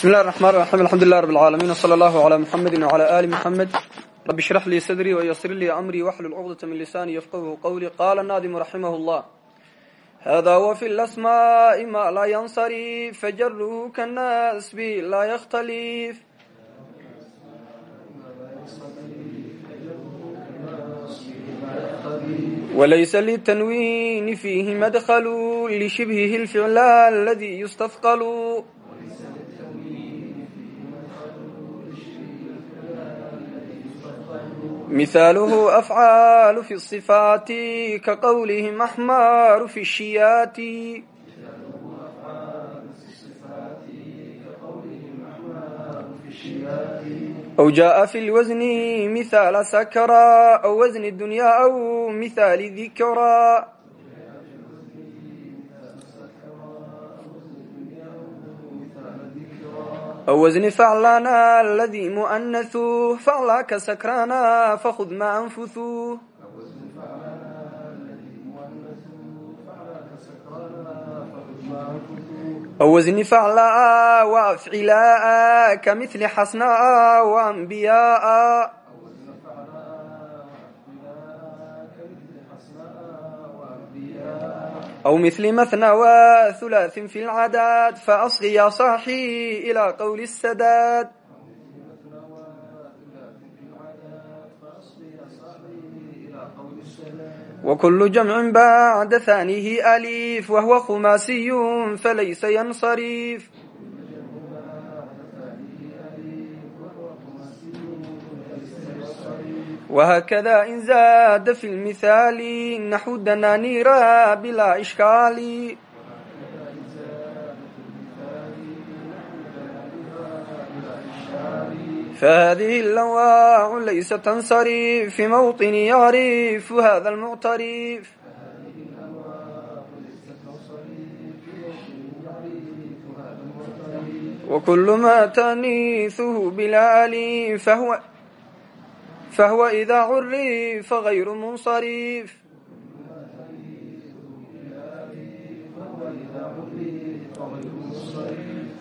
bismi اllahi الرحman الرaحيم alxamdu لlah رb العaalamiن وslى اllah عlى mحamedi وعlى آli mحamed rab اشhrax lii sadrي وysr lii أmrي wxlul cqdة min lisani yfqhu qwlي qala الnadimu raximah الlah hada wfi اlasmاء ma laa yansarif fajarhu kanasbi laa yktalif walaysa litanwini fiihi madklu lishibhihi اlficla aladi yustafql mihaaluhu afcaalu fi صifaati ka qowlihim axmaaru fi shiyaati aw jaءa fi lwasni mihaala sakra aw wasni dunya aw mihaali dikra wsni faclana ladii muanahu faclaaka sakraana fakud ma anfuhu wsni faclaa wa afcilaa ka mili xasnaa wa anbiyaaa aw mil mna whulaain fi lcadaad faasqi ya saxi ilaa qowli sadaad wakulu jamcin bacda hanihi alif wahwa khumaasiy falaysa yansarif وهكذا إن زاد في المثال نحو دنانير بلا إشكال فهذه اللواع ليس تنصرف في موطن يعرف هذا المعترف وكل ما تانيثه بلا أليف فهو فهو إذا عرف غير منصرف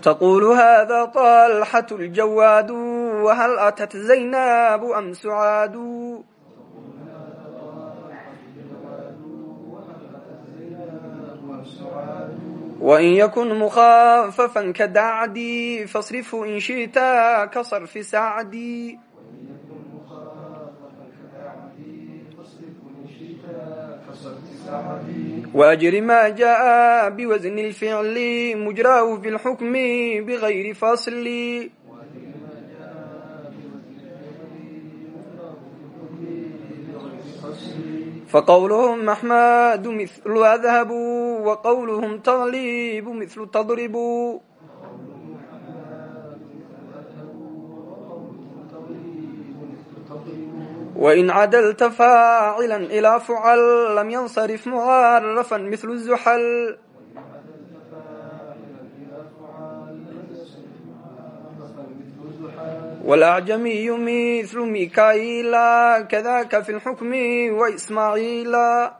تقول هذا طلحة الجواد وهل أتت زيناب أم سعاد وإن يكن مخاففا كدعدي فاصرفه إن شئت كصرف سعدي وأجر ما جاء بوزن الفعل مجراه في الحكم بغير فصل فقولهم أحمد مثل أذهب وقولهم تغليب مثل تضرب wain cadalta faacila ilaa fucal lam yansarif mucarafan mil zuxal wlacjamiyu mil mikaila kadaka fi lxukmi waismaaciila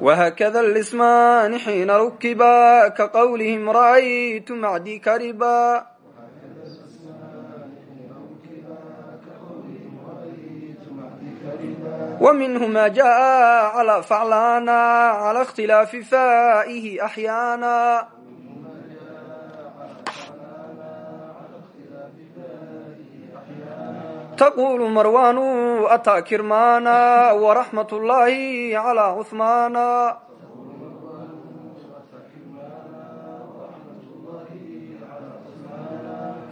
وهكذا الاسمان حين ركبا كقولهم رأيت معدي كربا ومنه ما جاء على فعلانا على اختلاف فائه taqulu marwanu ataa kirmana waraxmat ullaahi calaa cuhmaana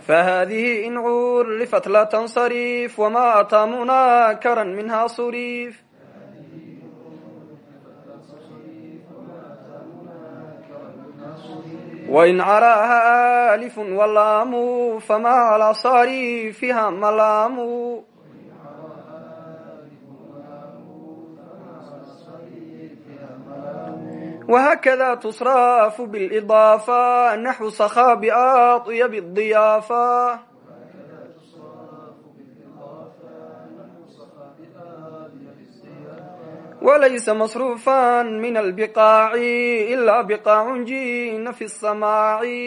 fahadihi incuur lifat la tansarif wama ataa munakaran minha surif صريف وإن عراها آلف واللام فما على صاريفها ملام وهكذا تصراف بالإضافة نحو صخاب أطيب walaysa masruufan min albiqaaci ilaa biqaacun ji'na fi samaaci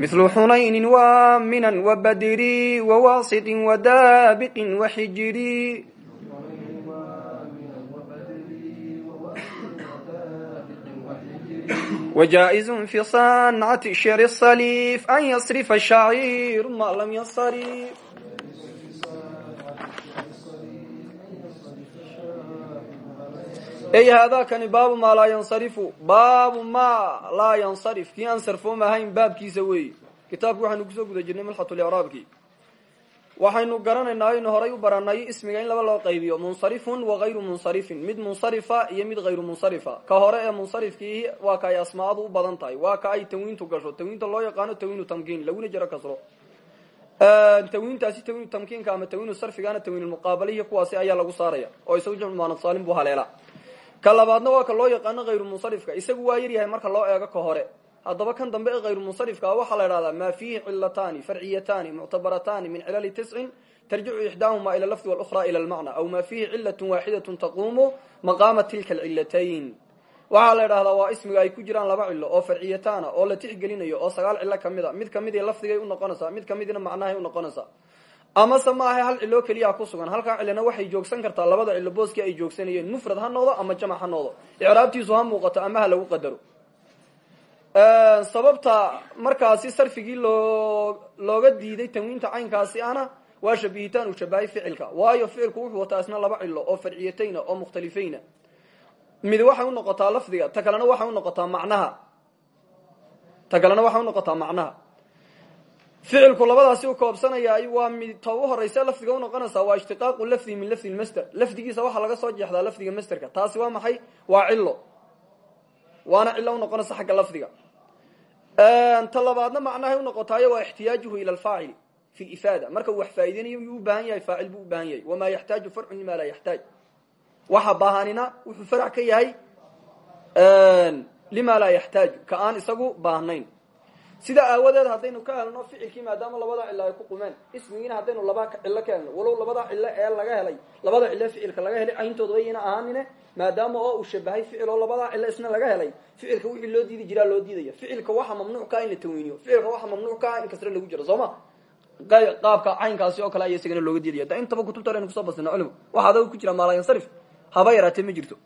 mithlu xunaynin wa minan wabadiri wawasitin wadaabiqin waxijiri وجائز في صنعة شر الصليف أن يصرف الشعير ما لم يصرف ey haadaakani baabu maa laa yansarifu baabu maa laa yansarif kii aan sarfoom ahayn baabkiisa weeye kitaabku waxaynu kusoo guda jirnay mulxatulicraabki waxaynu garanaynaa aynu horay u baranay ismiga in laba loo qaybiyo munsarifun wa hayru munsarifin. Mid munsarifa iyo mid hayru munsarifa. Ka hore ee munsarifkii waa ka ay asmaadu u badan tahay waa ka ay tanwiintu gasho. Tanwiinta loo yaqaano tanwiinu tamkiin laguna jaro kasro. Tanwiintaasi tanwiinu tamkiinka ama tanwiinu sarfigaana tanwiinulmuqaabalihi kuwaasi ayaa lagu saaraya oo isagu jamcu muanad saalim buu haleela. Ka labaadna waa ka loo yaqaano hayru munsarifka. Isagu waa yaryahay marka loo eego ka hore haddaba kan dambe ee hayru munsarifka waxaa la idhahdaa maa fiihi cilatani farciyatani muctabaratani min cilali tiscin tarjicu ixdaahuma ila lafdi walukhra ila lmacna aw maa fiihi cilatun waaxidatun taquumu maqaama tilka alcilatayn waxaa la idhahdaa waa ismiga ay ku jiraan laba cilo oo farciyataana oo la tixgelinayo oo sagaal cilo ka mid a mid kamidii lafdigay unoqonaysaa mid kamidina macnahay unoqonaysaa amase maaha hal cilo keliya ku sugan halkaa cilina waxay joogsan kartaa labada cilo booskii ay joogsanayeen mufrad ha noqdo ama jamac ha noqdo. Icraabtiisu ha muuqato ama ha lagu qadaro sababta markaasi sarfigii loo looga diiday tanwiinta caynkaasi ana waa shabihitaan uu shabahay ficilka. Waayo ficilku wuxuu wataa isna laba cilo oo farciyatayna oo mukhtalifayna. Mid waxay unoqotaa lafdiga ta kalena waxay unoqotaa macnaha. Ta kalena waxay unoqotaa macnaha. Ficilku labadaasi u koobsanaya waa mid ta u horeysa lafdiga unoqonaysa waa ishtiqaaqu lafdi min lafdi lmaster lafdigiisa waxaa laga soo jeexdaa lafdiga masterka taasi waa maxay? Waa cilo. Waana cilo unoqonaysa xagga lafdiga ta labaadna macnahay unoqotaayo waa ixtiyaajuhu ila alfaacili fi lifaada marka wax faaideynayo yuu u baahan yahay faacil buu u baahan yahay. Wamaa yaxtaaju farcun lima laa yaxtaaj. Waxa baahanina wuxuu farac ka yahay lima laa yaxtaaju. Ka aan isagu baahnayn sidaa aawadeed haddaynu ka helno ficilkii maadaama labada cilo ay ku qumeen ismigiina haddaynu laba cilo ka helno. Walow labada cilo ee laga helay labada cilo ficilka laga helay cayntooda wayna ahaanine maadaama oo uu shabahay ficil oo labada cilo isna laga helay ficilka wixii loo diidi jiraa loo diidaya. Ficilka waxa mamnuuc ka in la tanwiiniyo ficilka waxa mamnuuc ka in kasre lagu jiro soo ma qaabka caynkaasi oo kale aya isagana looga diidaya. Da intaba kutubta aynu ku soo basina culimo waxa adaga ku jira maalayansarif haba yaraatee ma jirto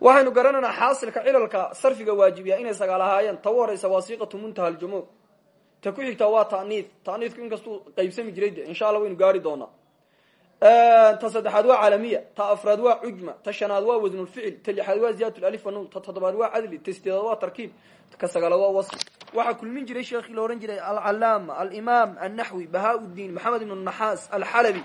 waxaynu garanaynaa xaasilka cilalka sarfiga waajibiya inay sagaal ahaayeen ta u horeysa wasiiqatu muntaha aljumuuc ta ku xigtaa waa ta'niid. Ta'niidku inkastuu qaybsami jiray de insha allah waynu gaari doonaa. Ta saddexaad waa calamiya ta afraad waa cujma ta shanaad waa wasnulficil ta lixaad waa ziyaadat alif wanuun ta toddobaad waa cadli ta sideedaad waa tarkiib ka sagaalaad waa wasf waxaa kulmin jiray sheekhii la ohan jiray alcalaama alimaam annaxwi bahaa-udiin maxamed ibnu naxaas alxalabi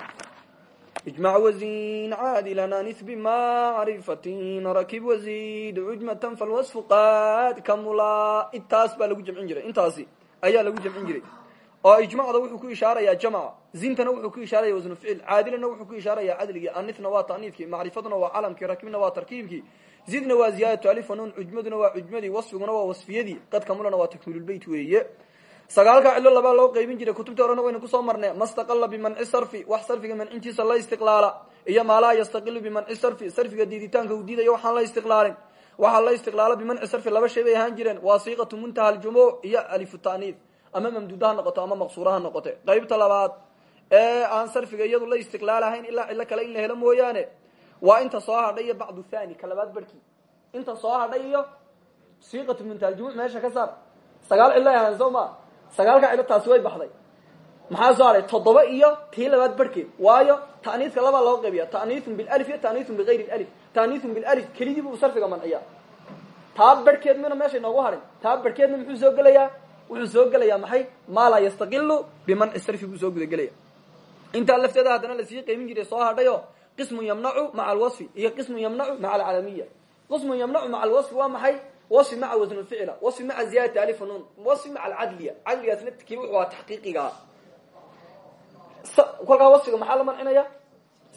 ijmac wazin caadilan anis bimacrifatin rakib wazid cujmatan falwasfu qaad kamula intaas baa lagu jamcin jiray intaasi ayaa lagu jamcin jiray oo ijmacda wuxuu ku ishaarayaa jamca zintana wuxuu ku ishaaraya wasnu ficil caadilana wuxuu ku ishaaraya cadligii anithna waa ta'niidkii macrifaduna waa calamkii rakibna waa tarkiibkii zidna waa ziyaadatu alif wanuun cujmaduna waa cujmadii wasfiguna waa wasfiyadii qad kamulana waa takmiilulbeyt weeye sagaalka cilo labaa loo qaybin jiray kutubta horena waynu ku soo marnay mastaqala bimanci sarfi wax sarfiga mancintiisa la istiqlaala iyo maalaa yastaqilu bimanci sarfi sarfiga diiditaanka uu diidayo waxaan la istiqlaalin. Waxaa la istiqlaala bimanci sarfi laba shay bay ahaan jireen wasiiqatu muntaha aljumuuc iyo alifu ta'niid. Ama mamduuda ha noqoto ama maqsuura ha noqote. Qaybta labaad ee aan sarfiga iyadu la istiqlaalahayn ilaa cilo kale in la helo mooyaane waa inta soo hadhay bacdu thani ka labaad barhkii inta soo hadhay iyo siiqatu muntaha aljumuuc meesha ka saar. Sagaal cilo ay ahaan ma sagaalka cilo taasi way baxday. Maxaa soo haray? Toddoba iyo tii labaad barhkeed waayo ta'niidka labaa loo qaybiya ta'niithun bilif iyo ta'niithun bigayri lif ta'niithun bilif kelidii buu sarfiga manciya taa barhkeed mina meesha inoogu harin. Taa barhkeedna muxuu soo gelayaa. Wuxuu soo gelayaa maxay? Maa laa yastaqilu bimanci buu soo gudagelaya intaa lafteeda haddana la sii qeymin jiray soo hadhayo qismun yamnacu maca alwasfi iyo qismun yamnacu maca alcalamiya qismun yamnacu maca alwasfi waa maxay wasfi maca wasn ficla wasfi maca ziyadati alif nun wasfi maca alcadliya cadligaas laftirkii wuxuu ahaa taxqiiqigaa kolkaa wasfiga maxaa la mancinaya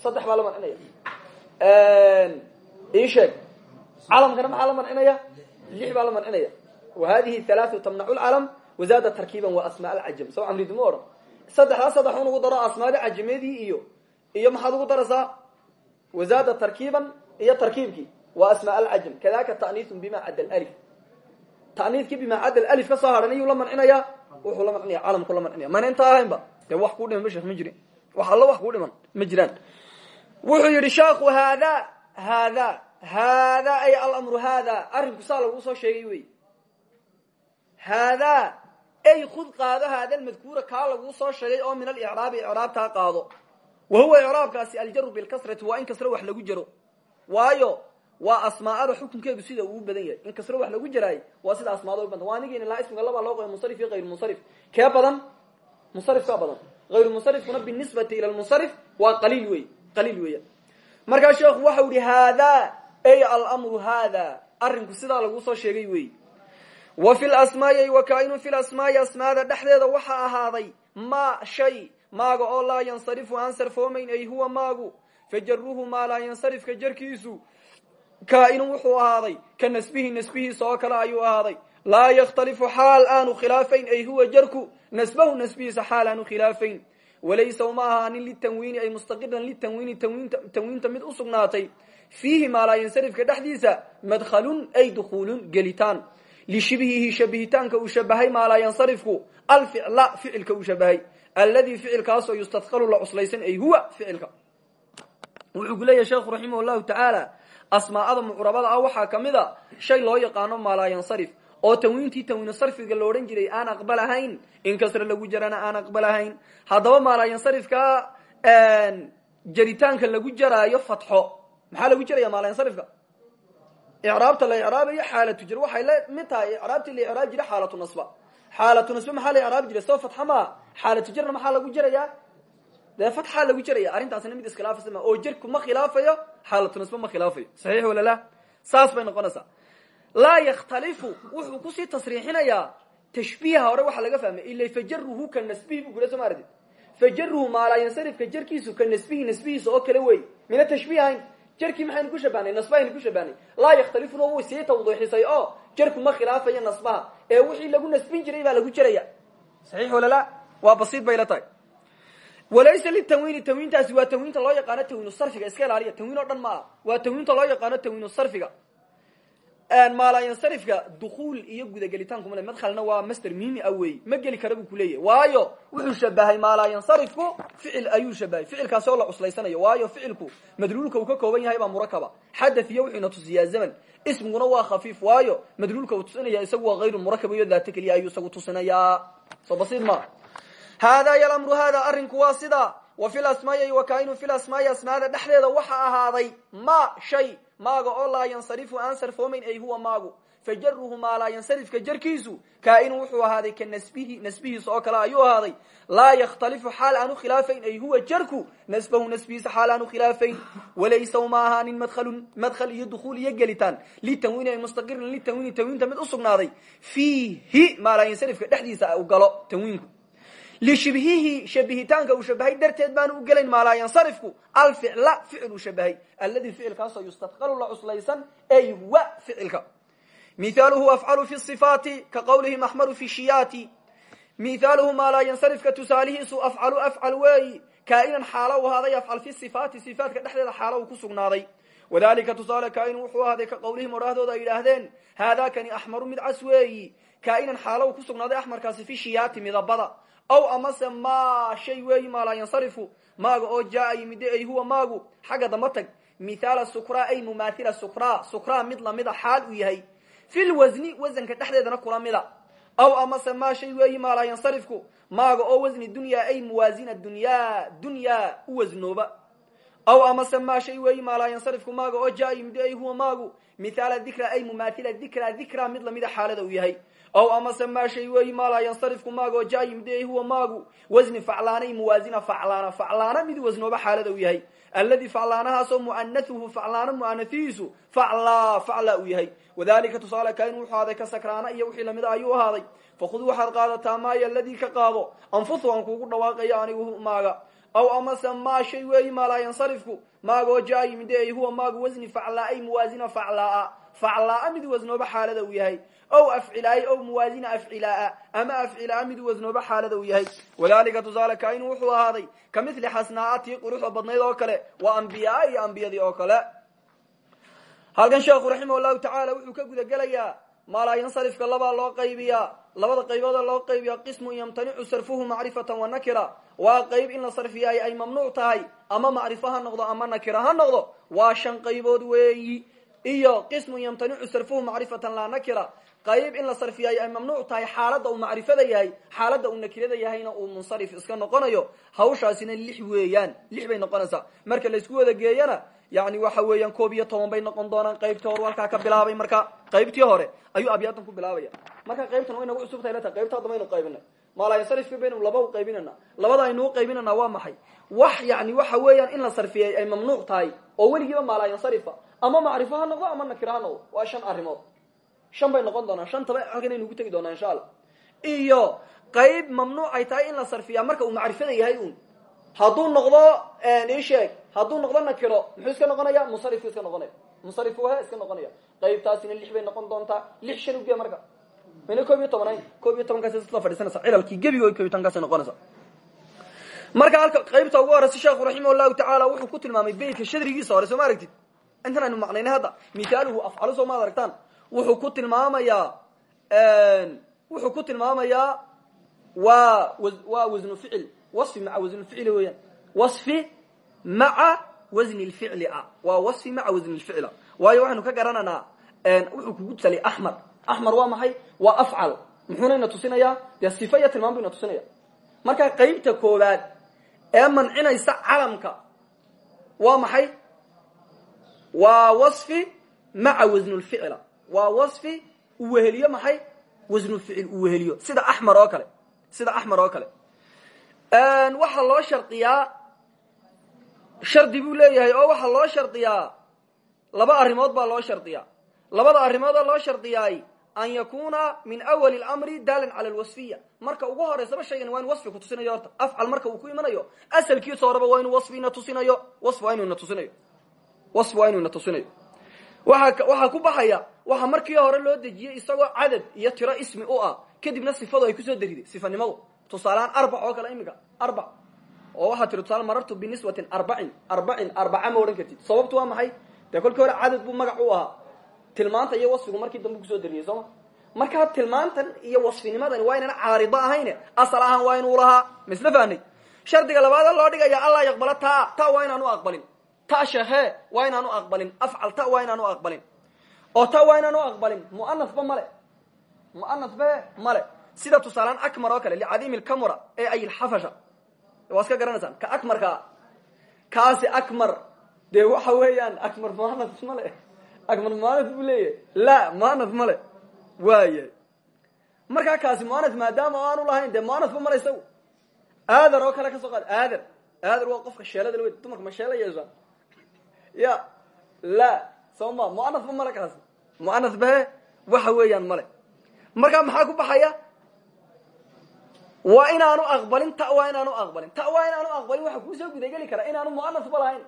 saddex baa la mancinaya ii sheeg calamkana maxaa la mancinaya lix baa la mancinaya wa hadihi halaatu tamnacu lcalam wazaada tarkiiban wa asmaa alcajam saw camridu ma odhan saddexdaa saddex un ugu daro asmaada cajameedii iyo iyo maxaad ugu daraysaa wazaada tarkiiban iyo tarkiibkii waa asmaa alcajam kadaka ta'niisun bima cadda alif ta'niidkii bima cadda alif ka soo hadhan iyuu la mancinayaa wuxuu la mancinaya calamku la mancinaya. Mana intaa ahaynba dee wax kuu dhiman ba sheekh ma jirin. Wax allo wax kuu dhiman ma jiraan. Wuxuu yidhi sheekhu haada haada haada ay alamru haada arrinku saa lagu soo sheegay wey. Haada ay khud qaado haada almadkuura kaa laguu soo sheegay oo min alicraabi icraabtaa qaado. Wa huwa icraabkaasi aljaru bilkasrati waa in kasro wax lagu jaro. Waayo waa asmaada xukunkeedu sida uu badan yahay. In kasro wax lagu jaraayo waa sida asmaada u badanta waa anigeen laa ismiga labaa loo qoya munsarif iyo hayr munsarif kee badan? Munsarif kaa badan. Hayru munsarifkuna binisbati ila lmunsarif waa qaliil wey qaliil weya markaa sheekhu waxau yihi haada ay alamru haada arrinku sidaa lagu soo sheegay wey wa fi lasmaai wa kainun fi lasmaai asmaada dhexdeeda waxaa ahaaday ma shay maaga oo laa yansarifu aan sarfoomayn ay huwa maagu. Fajaruhu maa laa yansarifka jarkiisu kaainun wuxuu ahaaday ka nasbihi nasbihiisa oo kale ayuu ahaaday. Laa yakhtalifu xaal aanu khilaafayn ay huwa jarku nasbahu nasbihiisa xaal aanu khilaafayn. Walaysa uma ahaanin litanwiini ay mustaqiran litanwiini tanwiinta mid u sugnaatay. Fiihi maa laa yansarifka dhexdiisa madkhalun ay dukuulun gelitaan. Lishibhihi shabihitaanka uu shabahay maa laa yansarifku alficla ficilka uu shabahay. Alladii ficilkaasoo yustadkalu la cuslaysan ay huwa ficilka. Wuxuu ku leeyahay sheekhu raximah llahu asmaa'ada mucrabada ah waxaa ka mid a shay loo yaqaano maa laa yansarif oo tanwiintii tanwiinu sarfiga la odhan jiray aan aqbal ahayn. In kasre lagu jarana aan aqbal ahayn. Haddaba maa laa yansarifka jaritaanka lagu jaraayo fatxo. Maxaa lagu jaraya maa laa yansarifka icraabta la icraabayo xaalatu jar waxay la mid tahay icraabtii la icraab jira nasba. Xaalatu nasbe maxaa la icraabi jiray? Soo fatxa maa jarna maxaa lagu jarayaa dee fatxaa lagu jaraya arrintaasna mid iskhilaafaysa ma oo jarku ma khilaafayo xaalatu nasbe ma khilaafayo. Saxiix wala la saas bay noqonaysaa laa yakhtalifu wuxuu ku sii tasriixinayaa tashbiiha hore waxaa laga fahmay ila fajaruhu ka nasbihi bu kula soo ma aragtid fajaruhu maalaa yansarifka jarkiisu ka nasbihi nasbihiisa oo kale wey mina tashbiih ahayn jarkii maxaynu ku shabahnay nasbahaynu ku shabahnay. Laa yakhtalifuna way sii tawdiixisay oo jarku ma khilaafayo nasbaha. Ee wixii lagu nasbin jiray baa lagu jaraya saxiix wala la waa basiid bay la tahay walaysa litanwiini tanwiintaasi waa tanwiinta loo yaqaano tanwiinu sarfiga iska ilaaliya. Tanwiin oo dhan ma ah waa tanwiinta loo yaqaano tanwiinu sarfiga. Maalayansarifka dukuul iyo gudagelitaanku male madhalna waa master mimi a wey ma geli kara buu kuleeyahy waayo wuxuu shabahay maalayansarifku ficil ayuu shabahay ficilkaasi oo la cuslaysanayo. Waayo ficilku madluulka uu ka kooban yahay baa murakaba. Xadath iyo wuxuuna tusiyaa zaman. Ismiguna waa khafiif. Waayo madluulka uu tusinaya isagu waa hayru murakab iyo daata keliya ayuu isagu tusinayaa. Soo basiid ma hada y lamru hada arrinku waa sida wa fi lasmaai wa kainu fi lasmaai asmaada dhexdeeda waxa ahaaday ma shay maaga oo laa yansarifu aan sarfoomayn ay huwa maagu. Fajaruhu maa laa yansarifka jarkiisu kaainu wuxuu ahaaday ka nasbihi nasbihiisa oo kale ayuu ahaaday. Laa yakhtalifu xaal aanu khilaafayn ay huwa jarku nasbahu nasbihiisa xaal aanu khilaafayn. Walaysa uma ahaanin madhalun madhal iyo dukuul iyo gelitaan. Litanwiini ay mustaqirin litanwiini tanwiinta mid usugnaaday fiihi maa laa yansarifka u lishibhihi shabihitaanka uu shabahay darteed baanu u gelayn maalaa yansarifku alficla ficil uu shabahay alladii ficilkaasoo yustadqalu la cuslaysan ay huwa ficilka mithaaluhu afcalu fi sifaati ka qawlihi maxmaru fi shiyaati mithaaluhu maalaa yansarifka tusaalihiisu afcalu afcal weeyi kaa'inan xaalo u ahaaday afcal fi sifaati sifaatka dhexdeeda xaalo uu ku sugnaaday wadalika tusaale kaa'inan wuxuu ahaaday ka qawlihim odhaahdooda ay yidhaahdeen haadaakani axmaru mid cas weeyi kaa'inan xaalo uu ku sugnaaday axmarkaasi fi shiyaati midabada ow amase maa shay weeyi maa laa yansarifu. Maaga oo jaa yimide ay huwa maagu. Xagga damba tag. Mithaala sukraa ay mumaathila sukraa. Sukraa mid lamida xaal uu yahay. Fil wasni wasanka dhexdeedana kula mida. Ow amase maa shay weeyi maa laa yansarifku maaga oo wasni dunyaa ay muwaasina dunyaa dunyaa u wasnooba ow amase maa shay weeyi maa laa yansarifku maaga oo jaa yimide ay huwa maagu. Mithaala dikra ay mumaathila dikra dikra mid lamida xaalada uu yahay ow amase maa shay weeyi maa laa yansarifku jaa yimide huwa maagu wasni faclaanay muwaasina faclaana faclaana mid wasnooba xaalada uu yahay alladii faclaanahaasoo mu'anathuhu faclaano mu'anahiisu faclaa facla uu yahay wadalika tusaale kain wuxuu ahaaday ka sakraana iyo wixii lamida ayuu ahaaday fakhud waxaad qaadataa maaya aladii ka qaado anfusu aan kuugu dhawaaqayo anigu maaga aw amase maa shay weeyi maa laa yansarifku maaga oo jaa yimide huwa maagu wasni faclaa ay muwaasina faclaa faclaa mid wasnooba xaalada uu yahay ow afcilaay ow muwaasina afcilaa ama afcilaa mid wasnooba xaalada uu yahay wadalika tusaale kainu wuxuu ahaaday ka mili xasnaatii quruxda badnayd oo kale waa ambiyaa iyo ambiyadii oo kale halkan sheekhu raximah llahu tacaala wuxuu ka guda gelayaa maalaayansarifka labaa loo qaybiyaa labada qaybooda loo qaybiya qismu yamtanicu sarfuhu macrifatan wa nakira waa qayb in la sarfiyaay ay mamnuuc tahay ama macrifo ha noqdo ama nakira ha noqdo waa shan qaybood weeyi iyo qismu yamtanicu sarfuhu macrifatan laa nakira qayb in la sarfiyaay ay mamnuuc tahay xaalada uu macrifada yahay xaalada uu nakirada yahayna uu munsarif iska noqonayo hawshaasina lix weeyaan lix bay noqonaysaa. Marka laysku wada geeyana yani waxa weeyaan koob iyo toban bay noqon doonaan qaybtii hore halkaa ka bilaabay marka qaybtii hore ayuu abyaadan ku bilaabaya. Marka qaybtan way nagu cusubtahay lata qaybta hadda maynu qaybinay maalayansarifka baynu laba u qaybinana labada aynu u qaybinana waa maxay? Wax yani waxa weeyaan in la sarfiyay ay mamnuuc tahay oo weligiiba maalayansarifa ama macrifo ha noqdo ama nakira ha noqdo. Waa shan arrimood shan bay noqon doonaan shantaba halkan aynu ugu tegi doonaa insha allah. Iyo qayb mamnuuc ay tahay in la sarfiyaa marka uu macrifada yahay un hadduu noqdo ii sheeg hadduu noqdo nakiro muxuu iska noqonaya? Musarifku iska noqonaya. Musarif he iska noqonaya. Qaybtaasina lix bay noqon doontaa. Lix shan uge marka. Mayna koob iyo tobanayn koob iyo tobankaas isla fadhiisanaysa. Cilalkii gebigo koob iyo tobankaasay noqonaysa. Marka halka qaybta ugu horeysa sheekhu raximah llahu wuxuu ku tilmaamay beytka shadrigiisa hore ma aragtid? Intan aynu maqnaynay hadda. Mithaaluhu afcalu soo maad wuxuu ku tilmaamayaa wuxuu ku tilmaamayaa waa waa wasnu ficil wasfi maca wasn lficli weeyaan. Wasfi maca wasni lficli ah waa wasfi maca wasni lficla waayo waxaynu ka garananaa wuxuu kugu tusalay axmar axmar waa maxay? Waa afcal. Muxuuna ina tusinayaa? Dee sifa iyo tilmaan bu ina tusinaya marka qaybta koowaad ee mancinaysa calamka waa maxay? Waa wasfi maca wasnulficla waa wasfi uu weheliyo maxay? Wasnulficil uu weheliyo. Sida axmar oo kale. Sida axmar oo kale. Waxaa loo shardiyaa shardi buu leeyahay oo waxaa loo shardiyaa laba arrimood baa loo shardiyaa labada arrimood oo loo shardiyaay an yakuna min awali lamri daalan cala lwasfiya marka ugu horeysaba shaygan waa inu wasfi ku tusinayo horta. Afcal marka uu ku imanayo asalkiisa horeba waa inuu wasfi ina tusinayo. Wasfi waa inu ina tusinayo. Wasfi waa inuu ina tusinayo. Waa waxaa ku baxaya waxa markii hore loo dejiyey isagoo cadad iyo tiro ismi u ah kadibna sifadu ay ku soo dariday sifanimadu tusaalehaan arbac oo kale imika arbac. Oo waxaa tiri tusaale marartu binisbatin arbacin arbacin arbaca ma odhan kartid. Sababtu waa maxay? Dee kolkii hore cadad buu magac u ahaa. Tilmaanta iyo wasfigu markii dambe ku soo dariyey sooma markaa tilmaantan iyo wasfinimadani waa inana caarido ahayne. Asal ahaan waa inuu lahaa. Misla fahnay shardiga labaada loo dhigaya allaa yaqbala taa ta waa inaanu aqbalin. Ta shehe waa inaanu aqbalin. Afcal ta waa inaanu aqbalin oo ta waa inaanu aqbalin muanasba male. Muanasbe male. Sida tusaalaan akmar oo kale licadiimi lkamura ee ayilxafasha waa iska garanaysaan. Ka akmarkaa kaasi akmar. Dee waxa weeyaan akmar muanas male. Akmar muanas buu leeyahay. La muanas male. Waaya markaa kaasi muanas maadaama aanu lahayn dee muanasba male isagu. Aadar oo kale ka soo qaad. Aadar. Aadar waa qofka sheelada la dumarka ma sheela yeeshaan. Ya. La. Soo ma. Muanasba male kaasi muanas bahe waxa weeyaan male markaa maxaa ku baxaya? Waa inaanu aqbalin ta waa inaanu aqbalin. Ta waa inaanu aqbalin waxa kuu soo gudageli kara inaanu muanasba lahayn.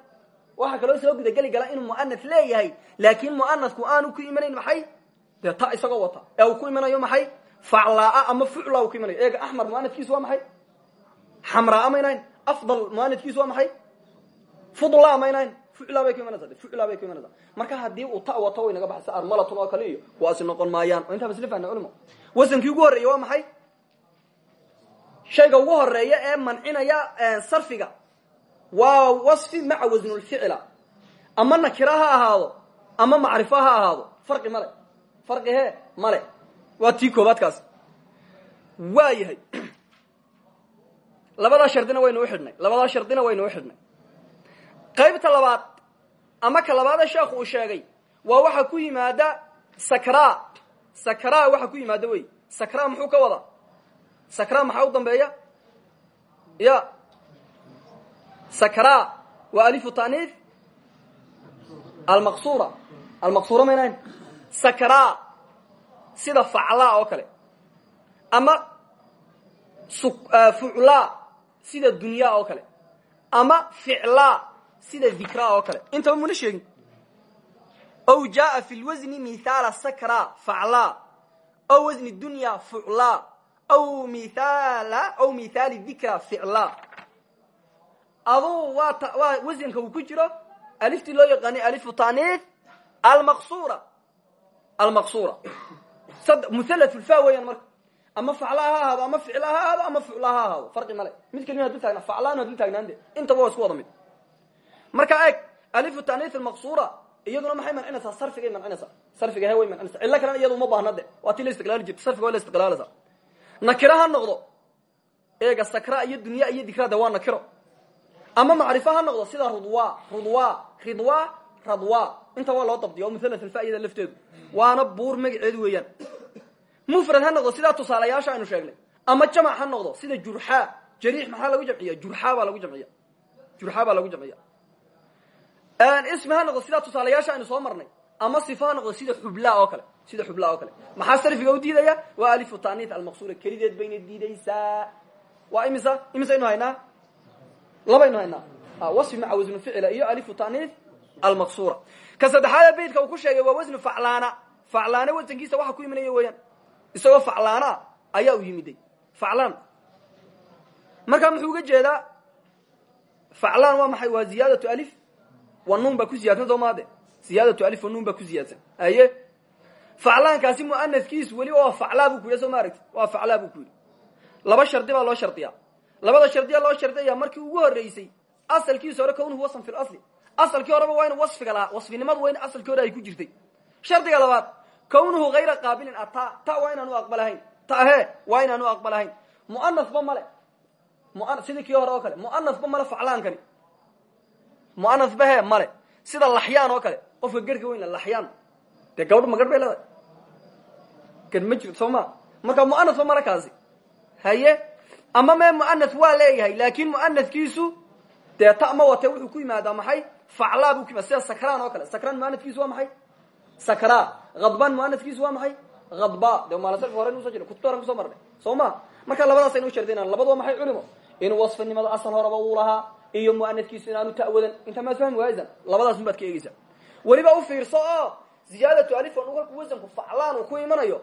Waxaa kaloo soo gudageli kara inuu muanas leeyahay laakin muanasku aanu ku imanayn maxay? Dee ta isagoo wata. Ee ku imanayo maxay? Faclaa ama fucla ku imanayo. Eega axmar muanaskiisu waa maxay? Xamraa maynayn afdal muanaskiisu waa maxay? Fudla maynayn bay ku imanaysa fucla bay ku imanaysa marka haddii uu ta wato way naga armalatun oo kale iyo noqon maayaan. Oo intaa basla fahna wasankii ugu horreeya waa maxay? Shayga ugu horreeya ee mancinaya sarfiga. Waa wasfi maca wasnulficla ama nakira ha ahaado ama macrifo ha ahaado farqi male farqi he male waa tii koobaadkaas. Waa yahay. Labadaa shardina waynu uxidhnay labadaa shardina waynu uxidhnay qaybta labaad ama ka labaada sheekhu uu sheegay waa waxa ku yimaada sakra. Sakra waxa ku yimaada wey. Sakra muxuu ka wadaa? Sakra maxaa u dambeeya? Ya. Sakra waa alifu taaniif almaqsura almaqsura maynayn sakra sida facla oo kale. Ama fucla sida dunya oo kale. Ama ficla sida dikra oo kale. Intaba muna sheegin. Ow jaaa fi lwasni mithaala sakra faclaa ow wasni dunya fuclaa aw mithaala aw mithaali dikra ficlaa aduu waa waa wasanka uu ku jiro aliftii loo yaqaanay alifu taaniif almaqsura almaqsura muhalatulfa weeyaan marka. Ama facla ha ahaado ama ficla ha ahaado ama fucla ha ahaado farqi male. Mid kelima hadul taagna faclaan hadul taagnaan de intaba waa isku wada mid marka eeg alifu taaniif almaqsura iyaduna maxay mancinaysaa? Sarfigay mancinaysaa. Sarfiga he way mancinaysa cillo kalena iyadu uma baahna de. Waa tii la istiqlaali jirta sarfiga waa la istiqlaalaysa nakiro ha noqdo eega sakra iyo dunya iyo dikra de waa nakiro. Ama macrifo ha noqdo sida rudwa rudwa ridwa radwa. Inta waa loo dabdiya oo muhalat alfa'iyada lafteedu. Waana buur magaceedu weeyaan. Mufrad ha noqdo sidaa tusaalayaasha aynu sheegnay. Ama jamac ha noqdo sida jurxa. Jariix maxaa lagu jamciya jurxa baa lagu jamciya jurxa baa lagu jamciya ismi ha noqdo sidaa tusaalayaasha aynu soo marnay ama sifa ha noqdo sida xubla oo kale sida xubla oo kale. Maxaa sarfiga u diidaya? Waa alifu taaniif almaqsura kelideed bayna diidaysaa. Waa imisa? Imisaynu haynaa? Labaynu haynaa. Wasfi maca wasnu ficila iyo alifu taaniif almaqsura ka saddexaada beytka uu ku sheegay waa wasnu faclaana. Faclaana wasankiisa waxa ku imanaya weeyaan. Isagoo faclaana ayaa u yimiday. Faclaan. Markaa muxuu uga jeedaa? Faclaan waa maxay? Waa ziyaadatu alif wa nuun baa ku ziyadsan soo maade? Ziyaadatu alif wa nuun baa ku ziyaadsan aye? Faclaankaasi muanaskiisu weli waa faclaa buu ku yidhi soo ma aragti waa faclaa buu ku yidhi. Laba shardi baa loo shardiyaa. Labada shardiya loo shardiyaya markii ugu horeysay asalkiisa hore kawnuhu wasfan fi lasli asalkii horeba waa inu wasfiga lahaa wasfinimadu waa in asalkii hore ay ku jirtay. Shardiga labaad kawnuhu hayra qaabilin a ta waa inaanu aqbalahayn ta he waa inaanu aqbalahayn muanasba male sidii kii hore oo kale muanasba male faclaankani muanasba he male. Sida laxyaan oo kale. Qofka gerhka weyn laxyaan dee gabadh ma garh bay leedahay garh ma jirto soo ma? Marka muanasba male kaasi haye? Ama mee muanas waa leeyahay laakin muanaskiisu dee ta ma wate wuxuu ku yimaadaa maxay? Faclaa buu ku yimada sida sakraan oo kale. Sakraan muanaskiisu waa maxay? Sakra khadbaan muanaskiisu waa maxay? Khadba de maalasarka hore nuso jira kutubta horan kuso marnay. Soo ma? Marka labadaas aynu shardinaan labadu waa maxay culimo? Inuu wasfinimada asal horeba uu lahaa iyo muanaskiisu inaanu ta'wadan. Inta maad fahmi waaysan labadaas un baad ka eegeysaa weliba u fiirso oo ziyaadatu alif on kolku wasanku faclaan ku imanayo.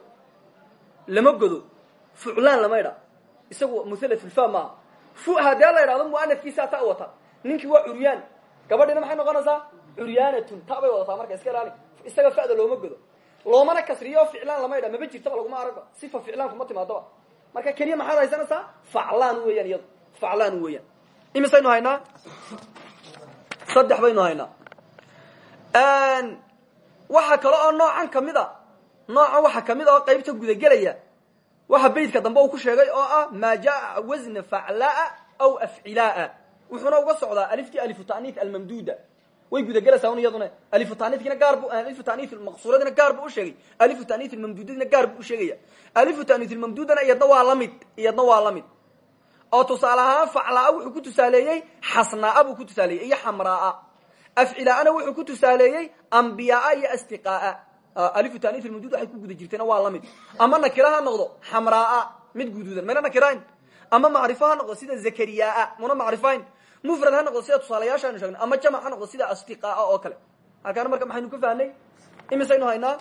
Lama godo. Fuclaan lama idha isagu muhalatulfa maaha. Fu haddee la idhahdo muanadkiisaa ta wata. Ninkii waa curyaan. Gabadhina maxay noqonaysaa? Curyaanatun. Ta bay wadataa marka iska ilaali. Isaga fa'da looma godo. Loomana kasriyo ficlaan lama idha maba jirtaba laguma aragba. Sifa ficlaan kuma timaadaba marka keliya maxaad haysanaysaa faclaan weeyaan iyado faclaan weeyaan imisaynu haynaa saddex baynu haynaa waxa kale oo noocan ka mid a noocan waxa ka mid a oo qaybta gudagelaya waxa beydka dambe uu ku sheegay oo ah maa jaa wasna faclaa aw afcilaa wuxuuna uga socdaa aliftii alifu ta'niif almamduuda. Way gudagelaysaa un iyaduna. Alifu ta'niifkina gaar bu alifu ta'niif maqsuuradina gaar bu u sheegay. Alifu ta'niif almamduudadina gaar bu u sheegaya. Alifu ta'niif almamduudana iyadna waa la mid iyadna waa la mid oo tusaale ahaan faclaa wuxuu ku tusaaleeyey xasnaaa buu ku tusaaleeyey iyo xamraaa. Afcilaana wuxuu ku tusaaleeyey ambiyaaa iyo astiqaaa. Alifu ta'niif almamduud waxay ku guda waa la ama nakira ha noqdo xamraaa mid guduudan. Mayna nakirayn. Ama macrifo ha noqdo sida zakariyaa muna macrifayn. Mufrad ha noqdo sida tusaalayaasha aynu sheegnay. Ama jamac ha noqdo sida astiqaa oo kale. Halkaana marka maxaynu ka fahnay imisaynu haynaa